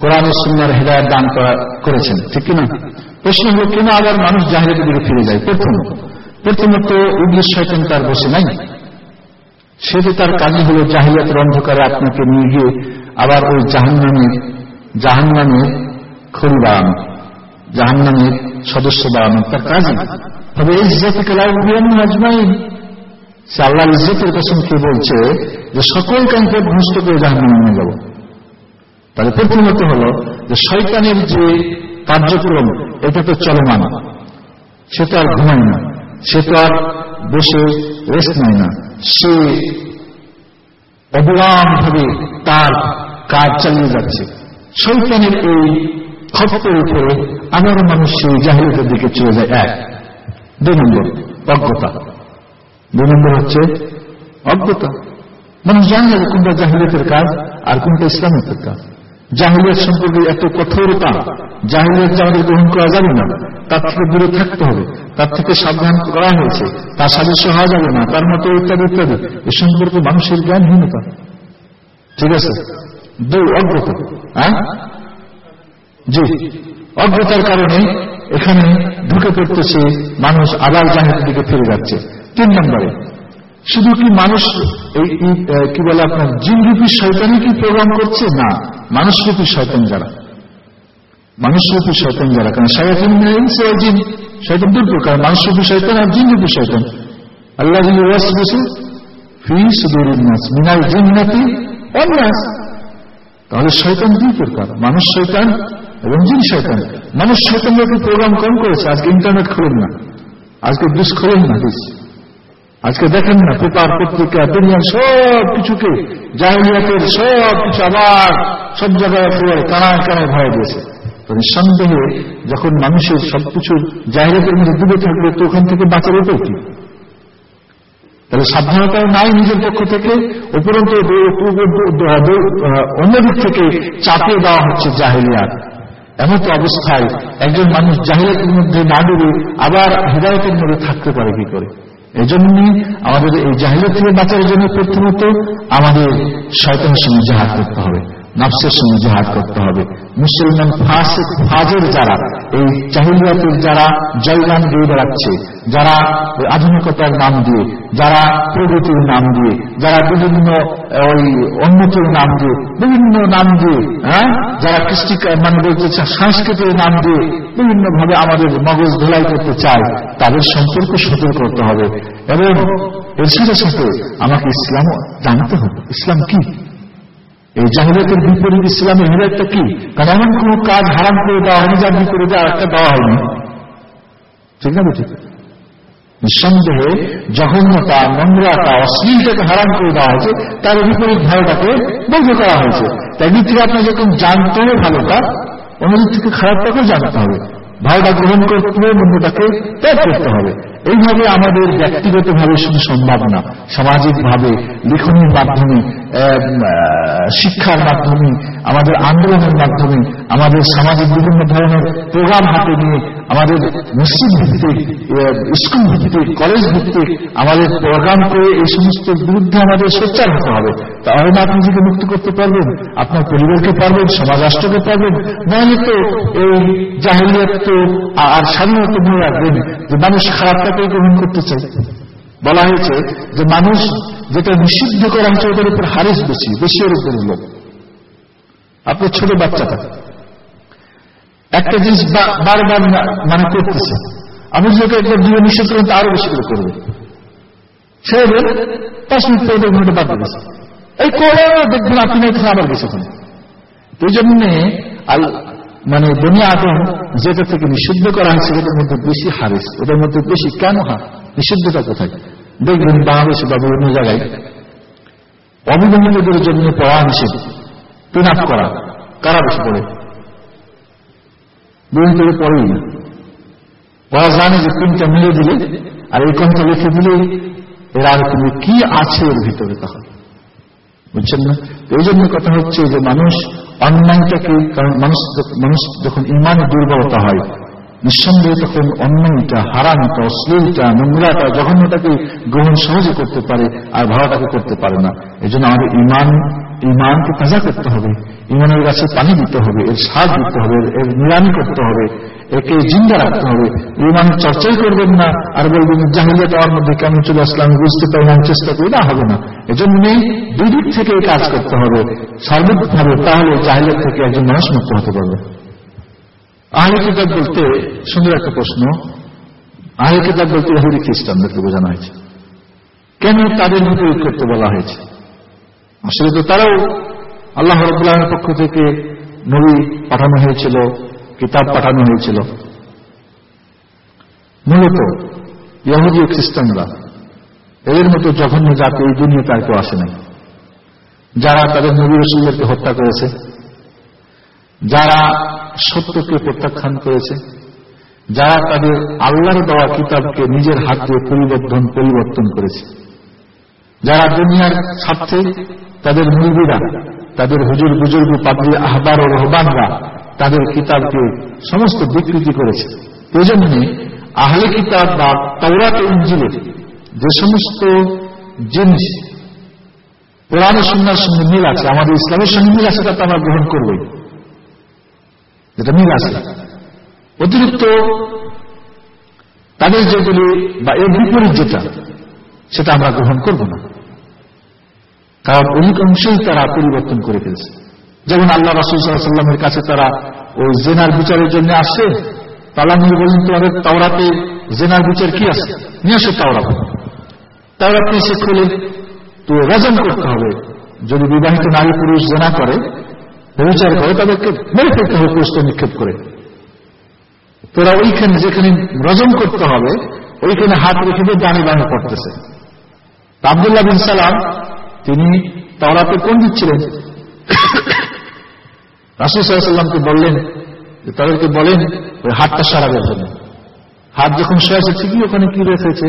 কোরআন সুন্নার হৃদয়ের দান করেছেন, ঠিক কিনা? প্রশ্ন হল, কেন আবার মানুষ জাহিলিয়াতের দিকে ফিরে যায়? প্রথম, প্রথমত ইংলিশ শয়তান তার বসে নাই। সেটি তার কাজই হল জাহিলিয়াতের অন্ধকারে আপনাকে নিয়ে গিয়ে আবার ওই জাহান্নামের জাহান্নামের খড়ি বাড়ানো জাহান্নামের সদস্য বাড়ানো তার কাজই। তবে এই জাতি কালাম আজমাইন সে আল্লাহ ইজ্জতের কে বলছে যে সকল কাঙ্কে ভ্রষ্ট করে জাহান্নামে নিয়ে যাব? তাহলে প্রথমত হল যে শয়তানের যে কার্যক্রম, এটা তো চলমান। সে তো আর ঘুমায় না, সে তো আর বসে রেস্ট নেয় না। সে অবিরাম ভাবে তার কাজ চালিয়ে যাচ্ছে। শৈতানের এই খপ্পের উপরে আবার মানুষ সেই জাহিরতের দিকে চলে যায়। এক। দুই নম্বর, অজ্ঞতা। দুই নম্বর হচ্ছে অজ্ঞতা মানুষ জানে না কোনটা জাহিলিয়তের কাজ আর কোনটা ইসলামের কাজ। জাহিলিয়ত সম্পর্কে এত কঠোরতা, জাহিলিয়ত যে আমাদের গ্রহণ করা যাবে না, তার থেকে দূরে থাকতে হবে, তার থেকে সাবধান করা হয়েছে, তার সাদৃশ্য হওয়া যাবে না, তার মতো ইত্যাদি ইত্যাদি, এ সম্পর্কে মানুষের জ্ঞানহীনতা ঠিক আছে? দুই অজ্ঞতা হ্যাঁ? জি। অজ্ঞতার কারণে এখানে ঢুকে পড়তেছে, মানুষ আবার জাহিদের দিকে ফিরে যাচ্ছে। তিন নম্বরে, শুধু কি মানুষ এই কি বলে আপনার, জিনরূপী শয়তানি কি প্রোগ্রাম করছে? না, মানুষরূপী শয়তান যারা। মানুষরূপী শয়তান যারা। কারণ শয়তান জিন শয়তান দুই প্রকার মানুষরূপী শয়তান আর জিনরূপী শয়তান। আল্লাহ ফি সুদুর মিনাল জিন্নাতি অন্যাস তাহলে শয়তান দুই প্রকার। মানুষ শৈতান এবং জিন শৈতান মানুষ শৈতানকে প্রোগ্রাম কম করেছে, আজকে ইন্টারনেট খোলেন না। আজকে দুষ খোলেন না দিস আজকে দেখেন না, পেপার, পত্রিকা দুনিয়ার সব কিছুকে জাহিলিয়াতের সব কিছু আবার সব জায়গায় কানায় কানায় ভয় দিয়েছে। তো নিঃসন্দেহে যখন মানুষের সবকিছু জাহিলিয়াতের মধ্যে ডুবে থাকবে, তো ওখান থেকে বাঁচার উপায় কি? তাহলে সাবধানতাও নাই নিজের পক্ষ থেকে, উপরন্ত অন্যদিক থেকে চাপিয়ে দেওয়া হচ্ছে জাহিলিয়াত। এমন তো অবস্থায় একজন মানুষ জাহিরাতের মধ্যে না ডুবে আবার হৃদায়তের মধ্যে থাকতে পারে কি করে? এজন্যই আমাদের এই জাহিরাত থেকে বাঁচার জন্য প্রথমত আমাদের শয়তানের সঙ্গে জাহাজ করতে হবে, নাফসের সঙ্গে জাহাজ করতে হবে। মুসলমান ফাজের যারা এই জাহিলিয়াতের যারা জয়গান দিয়ে বেড়াচ্ছে, যারা আধুনিকতার নাম দিয়ে, যারা প্রগতির নাম দিয়ে, যারা বিভিন্ন ওই উন্নতির নাম দিয়ে, বিভিন্ন নাম দিয়ে হ্যাঁ? যারা কৃষ্টি মানে বলতে সংস্কৃতির নাম দিয়ে বিভিন্ন ভাবে আমাদের মগজ ধোলাই করতে চায়, তাদের সম্পর্ক সতর্ক করতে হবে। এবং এর সাথে সাথে আমাকে ইসলাম জানতে হবে। ইসলাম কি? এই জাহিরাতের বিপরীত ইসলামের হেদায়তটা কি? কারণ এমন কোন কাজ হারাম করে দেওয়া হয়নি যার বিপরীতে আরেকটা দেওয়া হয়নি। ঠিক না ঠিক নিঃসন্দেহে জঘন্যতা নোংরাটা অশ্লীলটাকে হারাম করে দেওয়া হয়েছে, তার বিপরীত ভালোটাকে বৈধ করা হয়েছে। তাই দিক থেকে আপনার যখন জানতে হবে ভালোটা অন্যদিক থেকে খারাপটাকেও জানতে হবে। ভালোটা গ্রহণ করতে হবে মন্যটাকে ত্যাগ করতে হবে। এইভাবে আমাদের ব্যক্তিগতভাবে শুধু সম্ভব না, সামাজিকভাবে, লিখনের মাধ্যমে শিক্ষার মাধ্যমে, আমাদের আন্দোলনের মাধ্যমে, আমাদের সামাজিক বিভিন্ন ধরনের প্রোগ্রাম হাতে নিয়ে, আমাদের মসজিদ ভিত্তিক স্কুল ভিত্তিক, কলেজ ভিত্তিক, আমাদের প্রোগ্রাম করে এই সমস্ত বিরুদ্ধে আমাদের সোচ্চার হতে হবে। তাহলে আপনি নিজেকে মুক্ত করতে পারবেন, আপনার পরিবারকে পারবেন, সমাজ রাষ্ট্রকে পারবেন। নয় তো এই জাহিলিয়াত তো আর স্বাধীনতা মনে রাখবেন যে মানুষ খারাপটাকে গ্রহণ করতে চাই বলা হয়েছে যে মানুষ যেটা নিষিদ্ধ করা হচ্ছে ওদের উপর হারিস বেশি বেশি ওর উপর লোক আপনার ছোট বাচ্চাটা। একটা জিনিস বারবার মানে করতেছে। আমি যদি একবার জীবন নিষেধ করেন তা আরও বেশি করে করবে। সে পাঁচ মিনিট পরে ঘণ্টা বাদ দিয়েছে। এই করে দেখবেন আপনি আবার গেছে ওখানে এই জন্য মানে দুনিয়া আদম যেটা থেকে নিষিদ্ধ করা হয়েছে ওদের মধ্যে বেশি হারিস। ওদের মধ্যে বেশি কেন হার নিষিদ্ধতা কোথায়? দেখবেন বাংলাদেশে বা বিভিন্ন জায়গায় অবিবাহিতদের জন্য পড়া নিষেধ পিন করা। কারা বেশি পড়ে? বিবাহিত পড়েই না। ওরা জানে যে পিনটা মিলে দিলে, আর এই কনটা লিখে দিলে, এর কি আছে এর ভিতরে তখন? বুঝছেন না? এই জন্য কথা হচ্ছে যে মানুষ অন্যায়টাকে, কারণ মানুষ মানুষ যখন ইমানে দুর্বলতা হয়, নিঃসন্দেহে তখন অন্যটা হারামটা, অশ্লীলটা, নোংরাটা জঘন্যটাকে গ্রহণ সহজে করতে পারে আর ভাড়াটাকে করতে পারে না। এই জন্য আমাদের ইমান, ইমানকে তাজা করতে হবে। ইমানের গাছে পানি দিতে হবে, এর সার দিতে হবে, এর নিরানি করতে হবে। একে জিন্দা রাখতে হবে। ইমানের চর্চাই করবেন না, আর বলবেন জাহিলিয়া দেওয়ার মধ্যে কেমন চলে আসলাম বুঝতে পারি না চেষ্টা করি। না, হবে না। এজন্য দুই দিক থেকে কাজ করতে হবে। সার্বিকভাবে তাহলে জাহিলিয়া থেকে একজন মানুষ মুক্ত হতে পারবে। আহলে কিতাব বলতে, সুন্দর একটা প্রশ্ন। আহলে কিতাব বলতে ইহুদি খ্রিস্টানদেরকে বোঝানো হয়েছে। কেন তাদের বিপরীত করতে বলা হয়েছে? আসলে তো তারাও আল্লাহ রবুল্লাহের পক্ষ থেকে নবী পাঠানো হয়েছিল। কিতাব পাঠানো হয়েছিল। মূলত ইহুদি ও খ্রিস্টানরা এদের মতো জঘন্য জাতি এই দুনিয়াতে আর কেউ আসে নাই। যারা তাদের নবী রসুলদেরকে হত্যা করেছে, যারা সত্যকে প্রত্যাখ্যান করেছে, যারা তাদের আল্লাহর দেওয়া কিতাবকে নিজের হাত দিয়ে পরিবর্তন পরিবর্তন করেছে। যারা দুনিয়ার স্বার্থে তাদের মুরগিরা তাদের হুজুর বুজুর্গ পাবলি আহবার ও রহবানরা তাদের কিতাবকে সমস্ত বিকৃতি করেছে। এই আহলে কিতাব বা তৌরাত ইঞ্জিলের যে সমস্ত জিনিস কোরআন সন্ন্যার সঙ্গে মিল আছে, আমাদের ইসলামের সঙ্গে মিল আছে, তাতে আমরা গ্রহণ করবই। যেটা মিল আছে। অতিরিক্ত তাদের যেগুলি বা এর বিপরীত যেটা, সেটা আমরা গ্রহণ করব না। কারণ অধিকাংশই তারা পরিবর্তন করে ফেলছে। যেমন আল্লাহ রাসুল কাছে তারা ওই জেনার বিচারের জন্য আসছে তালা নিয়ে বললেন তোমাদের তাওরাতে জেনার বিচার কি আছে? নিয়ে আসে তাওরা তাওরাত নিয়ে খুলে তো রাজন করতে হবে। যদি বিবাহিত নারী পুরুষ জেনা করে বিচার করে, তাদেরকে মেরে ফেলতে হবে প্রশ্ন নিক্ষেপ করে। তোরা ওইখানে যেখানে রজন করতে হবে, ওইখানে হাত রেখে দিয়ে ডানে বামে পড়তেছে। আবদুল্লাহ বিন সালাম, তিনি তাওরাতে কোন দিচ্ছিলেন রাসুল সাল্লামকে বললেন তাদেরকে বলেন ওই হাতটা সারাবের জন্য হাত যখন সয়েছে ঠিকই ওখানে কি রেখেছে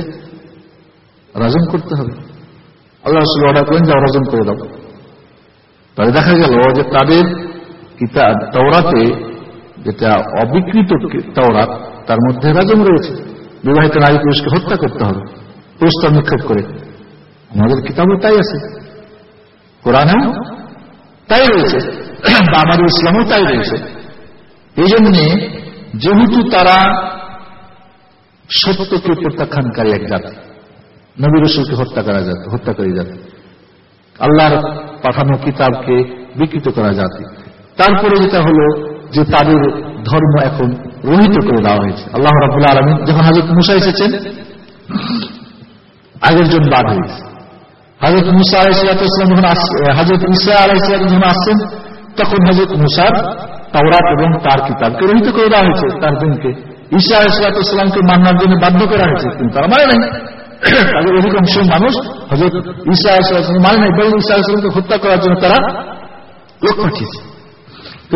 রাজন করতে হবে। আল্লাহ রসুল অর্ডার করেন যা রাজন করে দাও। তাহলে দেখা গেল যে তাদের কিতাব তওরাতে যেটা অবিকৃত তওরাত, তার মধ্যে রাজন রয়েছে। বিবাহিত নারী পুরুষকে হত্যা করতে হবে। প্রস্তাব নিক্ষেপ করে। আমাদের কিতাবও তাই আছে। কোরআনেও তাই রয়েছে। বা আমাদের ইসলামও তাই রয়েছে। এই জন্যে যেহেতু তারা সত্যকে প্রত্যাখ্যানকারী এক জাতি, নবী রসুলকে হত্যা করা যাত হত্যাকারী জাতি, আল্লাহর পাঠানো কিতাবকে বিকৃত করা জাতি, তারপরে যেটা হলো যে তাদের ধর্ম এখন রহিত করে দেওয়া হয়েছে। আল্লাহ রাবুল্লাহ আলমী যখন হাজরত মুসা এসেছেন, আগের জন বাদ হয়েছে হাজরত মুসা আলাইসালাম যখন হাজরত ইসা আলাইসালাম যখন আসছেন তখন হাজরত মুসার তাওরাত এবং তার কিতাবকে রহিত করে দেওয়া হয়েছে, তার দিনকে। ঈশা আলাইসালামকে মান্নার জন্য বাধ্য করা হয়েছে, কিন্তু তারা মানে নাই। *coughs* তাদের অধিকাংশ মানুষ হজরত ঈশা আলাইসালাম মানে নাই, বরং ঈশা আলাইসালামকে হত্যা করার জন্য তারা লোক পাঠিয়েছে।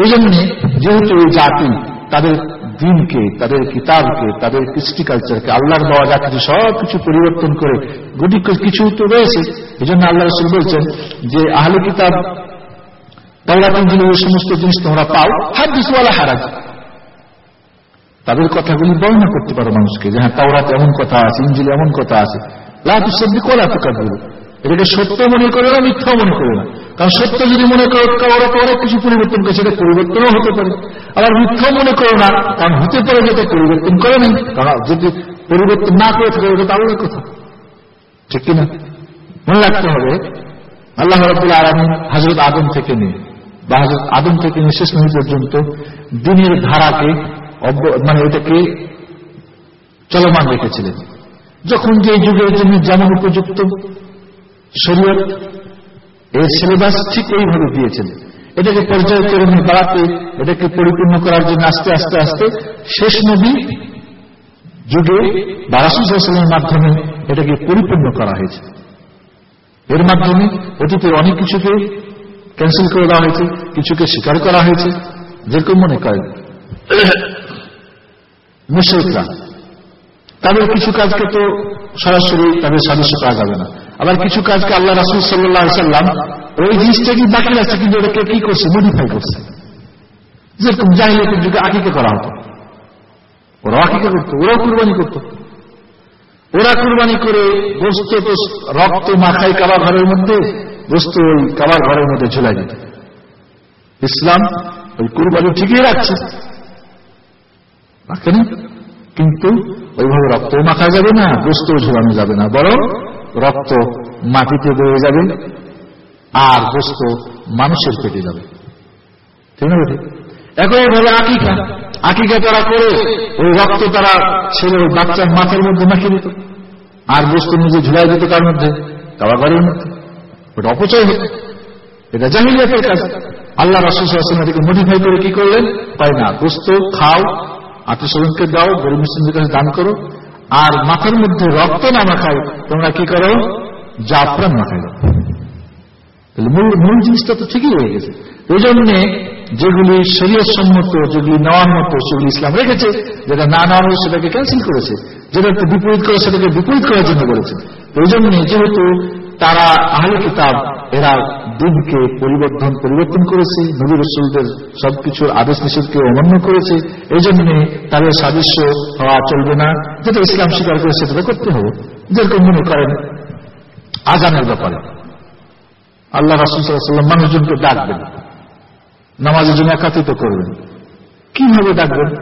এই জন্যে যেহেতু এই জাতি তাদের দিনকে, তাদের কিতাবকে, তাদের কৃষ্টি কালচারকে আল্লাহর দেওয়া যা কিছু সব কিছু পরিবর্তন করে গুটি কিছু তো রয়েছে। এই জন্য আল্লাহ রসুল বলছেন যে, আহলে কিতাব তাওরাত ইঞ্জিনের ওই সমস্ত জিনিস তোমরা পাও। হাত দিসওয়ালা হারাজ। তাদের কথাগুলি বর্ণনা করতে পারো মানুষকে যে হ্যাঁ তাওরাত এমন কথা আছে ইঞ্জিল এমন কথা আছে। সবজি কলা তো এটাকে সত্য মনে করে না, মিথ্যা মনে করে না। কারণ সত্য যদি মনে করো ওরা তো অনেক কিছু পরিবর্তন করে, সেটা পরিবর্তনও হতে পারে। আবার মিথ্যা মনে করো না, কারণ হতে পারে যেটা পরিবর্তন করে নেই। কারণ যদি পরিবর্তন না করে থাকে ওটা তাহলে কথা? ঠিক কিনা? মনে রাখতে হবে, আল্লাহ রবুল্লা আলমী হাজরত আদম থেকে নিয়ে। বা আদম থেকে নিয়ে শেষ নদী পর্যন্ত দিনের ধারাকে মানে এটাকে চলমান রেখেছিলেন। যখন যে যুগের জন্য যেমন উপযুক্ত, শরীয়ত এর সিলেবাস ঠিক এইভাবে দিয়েছেন। এটাকে পর্যায়ক্রমে বাড়াতে, এটাকে পরিপূর্ণ করার জন্য আস্তে আস্তে আস্তে শেষ নবী যুগে বারাসুসের মাধ্যমে এটাকে পরিপূর্ণ করা হয়েছে। এর মাধ্যমে অতীতের অনেক কিছুকে ক্যান্সেল করে দেওয়া হয়েছে, কিছুকে স্বীকার করা হয়েছে যেরকম মনে করেন মুশ্রিকরা তাদের কিছু কাজকে তো সরাসরি তাদের সাদস্য করা যাবে না। আবার কিছু কাজকে আল্লাহ রাসুল সাল্লাহ সাল্লাম, ওই জিনিসটা কি বাকি আছে, কিন্তু ওটাকে কি করছে? মডিফাই করছে। যেরকম জাহিলিয়াতের যুগে আকিকে করা হতো। ওরা আকিকা করতো, ওরাও কুরবানি করতো। ওরা কুরবানি করে গোস্ত, রক্ত, মাখাই কাবা ঘরের মধ্যে গোস্ত ওই কাবার ঘরের মধ্যে ঝুলাই দিত। ইসলাম ওই কুরবানি ঠিকই রাখছে। রাখেনি কিন্তু ওইভাবে রক্ত মাখা যাবে না গোস্ত ঝুলানো যাবে না, বরং রক্ত মাটিতে বয়ে যাবে আর গোস্ত মানুষের পেটে যাবে। ঠিক না একইভাবে আকিকা। আকিকা তারা করে, ওই রক্ত তারা ছেলে বাচ্চার মাথার মধ্যে মাখিয়ে দিত। আর গোস্ত নিজে ঝুলাই দিত তার মধ্যে? কাবা ঘরের মধ্যে। ওটা অপচয় হতো এটা জাহিলিয়াতের কাজ। আল্লাহ রাসুল এটাকে মডিফাই করে কি করলেন? তাই না, গোস্ত, খাও আত্মস্বজনকে দাও গরিব মুসলিমদের কাছে দান করো, আর মাথার মধ্যে রক্ত না মাখাও, তোমরা কি করো? জাফরান মাখাই মূল মূল জিনিসটা তো ঠিকই হয়ে গেছে। ওই জন্যে যেগুলি শরীয় সম্মত, যেগুলি নেওয়ার মতো, সেগুলি ইসলাম রেখেছে, যেটা না নেওয়া হয়েছে সেটাকে ক্যান্সেল করেছে, যেটা বিপরীত করে সেটাকে বিপরীত করার জন্য বলেছে। ওই জন্য যেহেতু তারা আহলে কিতাব, এরা দিনকে পরিবর্তন পরিবর্তন করেছে, নবী রসুলদের সবকিছুর আদেশ নিষেধকে অমান্য করেছে, এই জন্য তাদের সাদৃশ্য হওয়া চলবে না। যেটা ইসলাম স্বীকার করেছে সেটা করতে হবে। যেরকম মনে করেন আজানের ব্যাপারে। আল্লাহ রাসুল্লাহাম মানুষজনকে ডাকবেন। নামাজের জন্য একাত্রিত করবেন। কীভাবে ডাকবেন?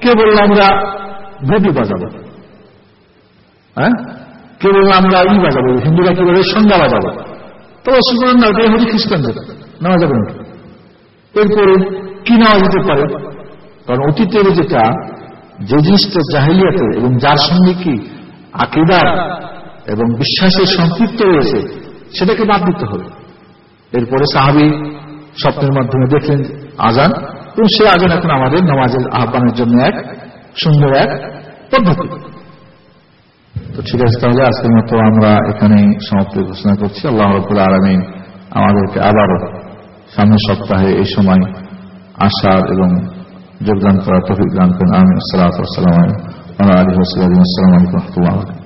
কে বলল আমরা ভেবি বাজাবো? হ্যাঁ? কে বলল আমরা ই বাজাবো? হিন্দুরা কি বলে সন্ধ্যা বাজাবো? তো অসুবিধা না ওটাই হচ্ছে খ্রিস্টানদের নেওয়া যাবে না। এরপরে কি নেওয়া যেতে পারে? কারণ অতীতের যেটা, যে জিনিসটা জাহিলিয়াতে এবং যার সঙ্গে কি আকিদার এবং বিশ্বাসের সম্পৃক্ত রয়েছে, সেটাকে বাদ দিতে হবে। এরপরে সাহাবি স্বপ্নের মাধ্যমে দেখলেন আজান, এবং সে আজান এখন আমাদের নামাজের আহ্বানের জন্য এক সুন্দর এক পদ্ধতি। তো ঠিক আছে, তাহলে আজকের মতো আমরা এখানে সমাপ্তি ঘোষণা করছি। আল্লাহ রবুল্লা আলমিন আমাদেরকে আবারও সামনের সপ্তাহে এই সময় আসার এবং যোগদান করার তফিক দান করেন। আমি সালাম আলী হাসলাম আসসালামু আলাইকুম রহমতুল্লাহ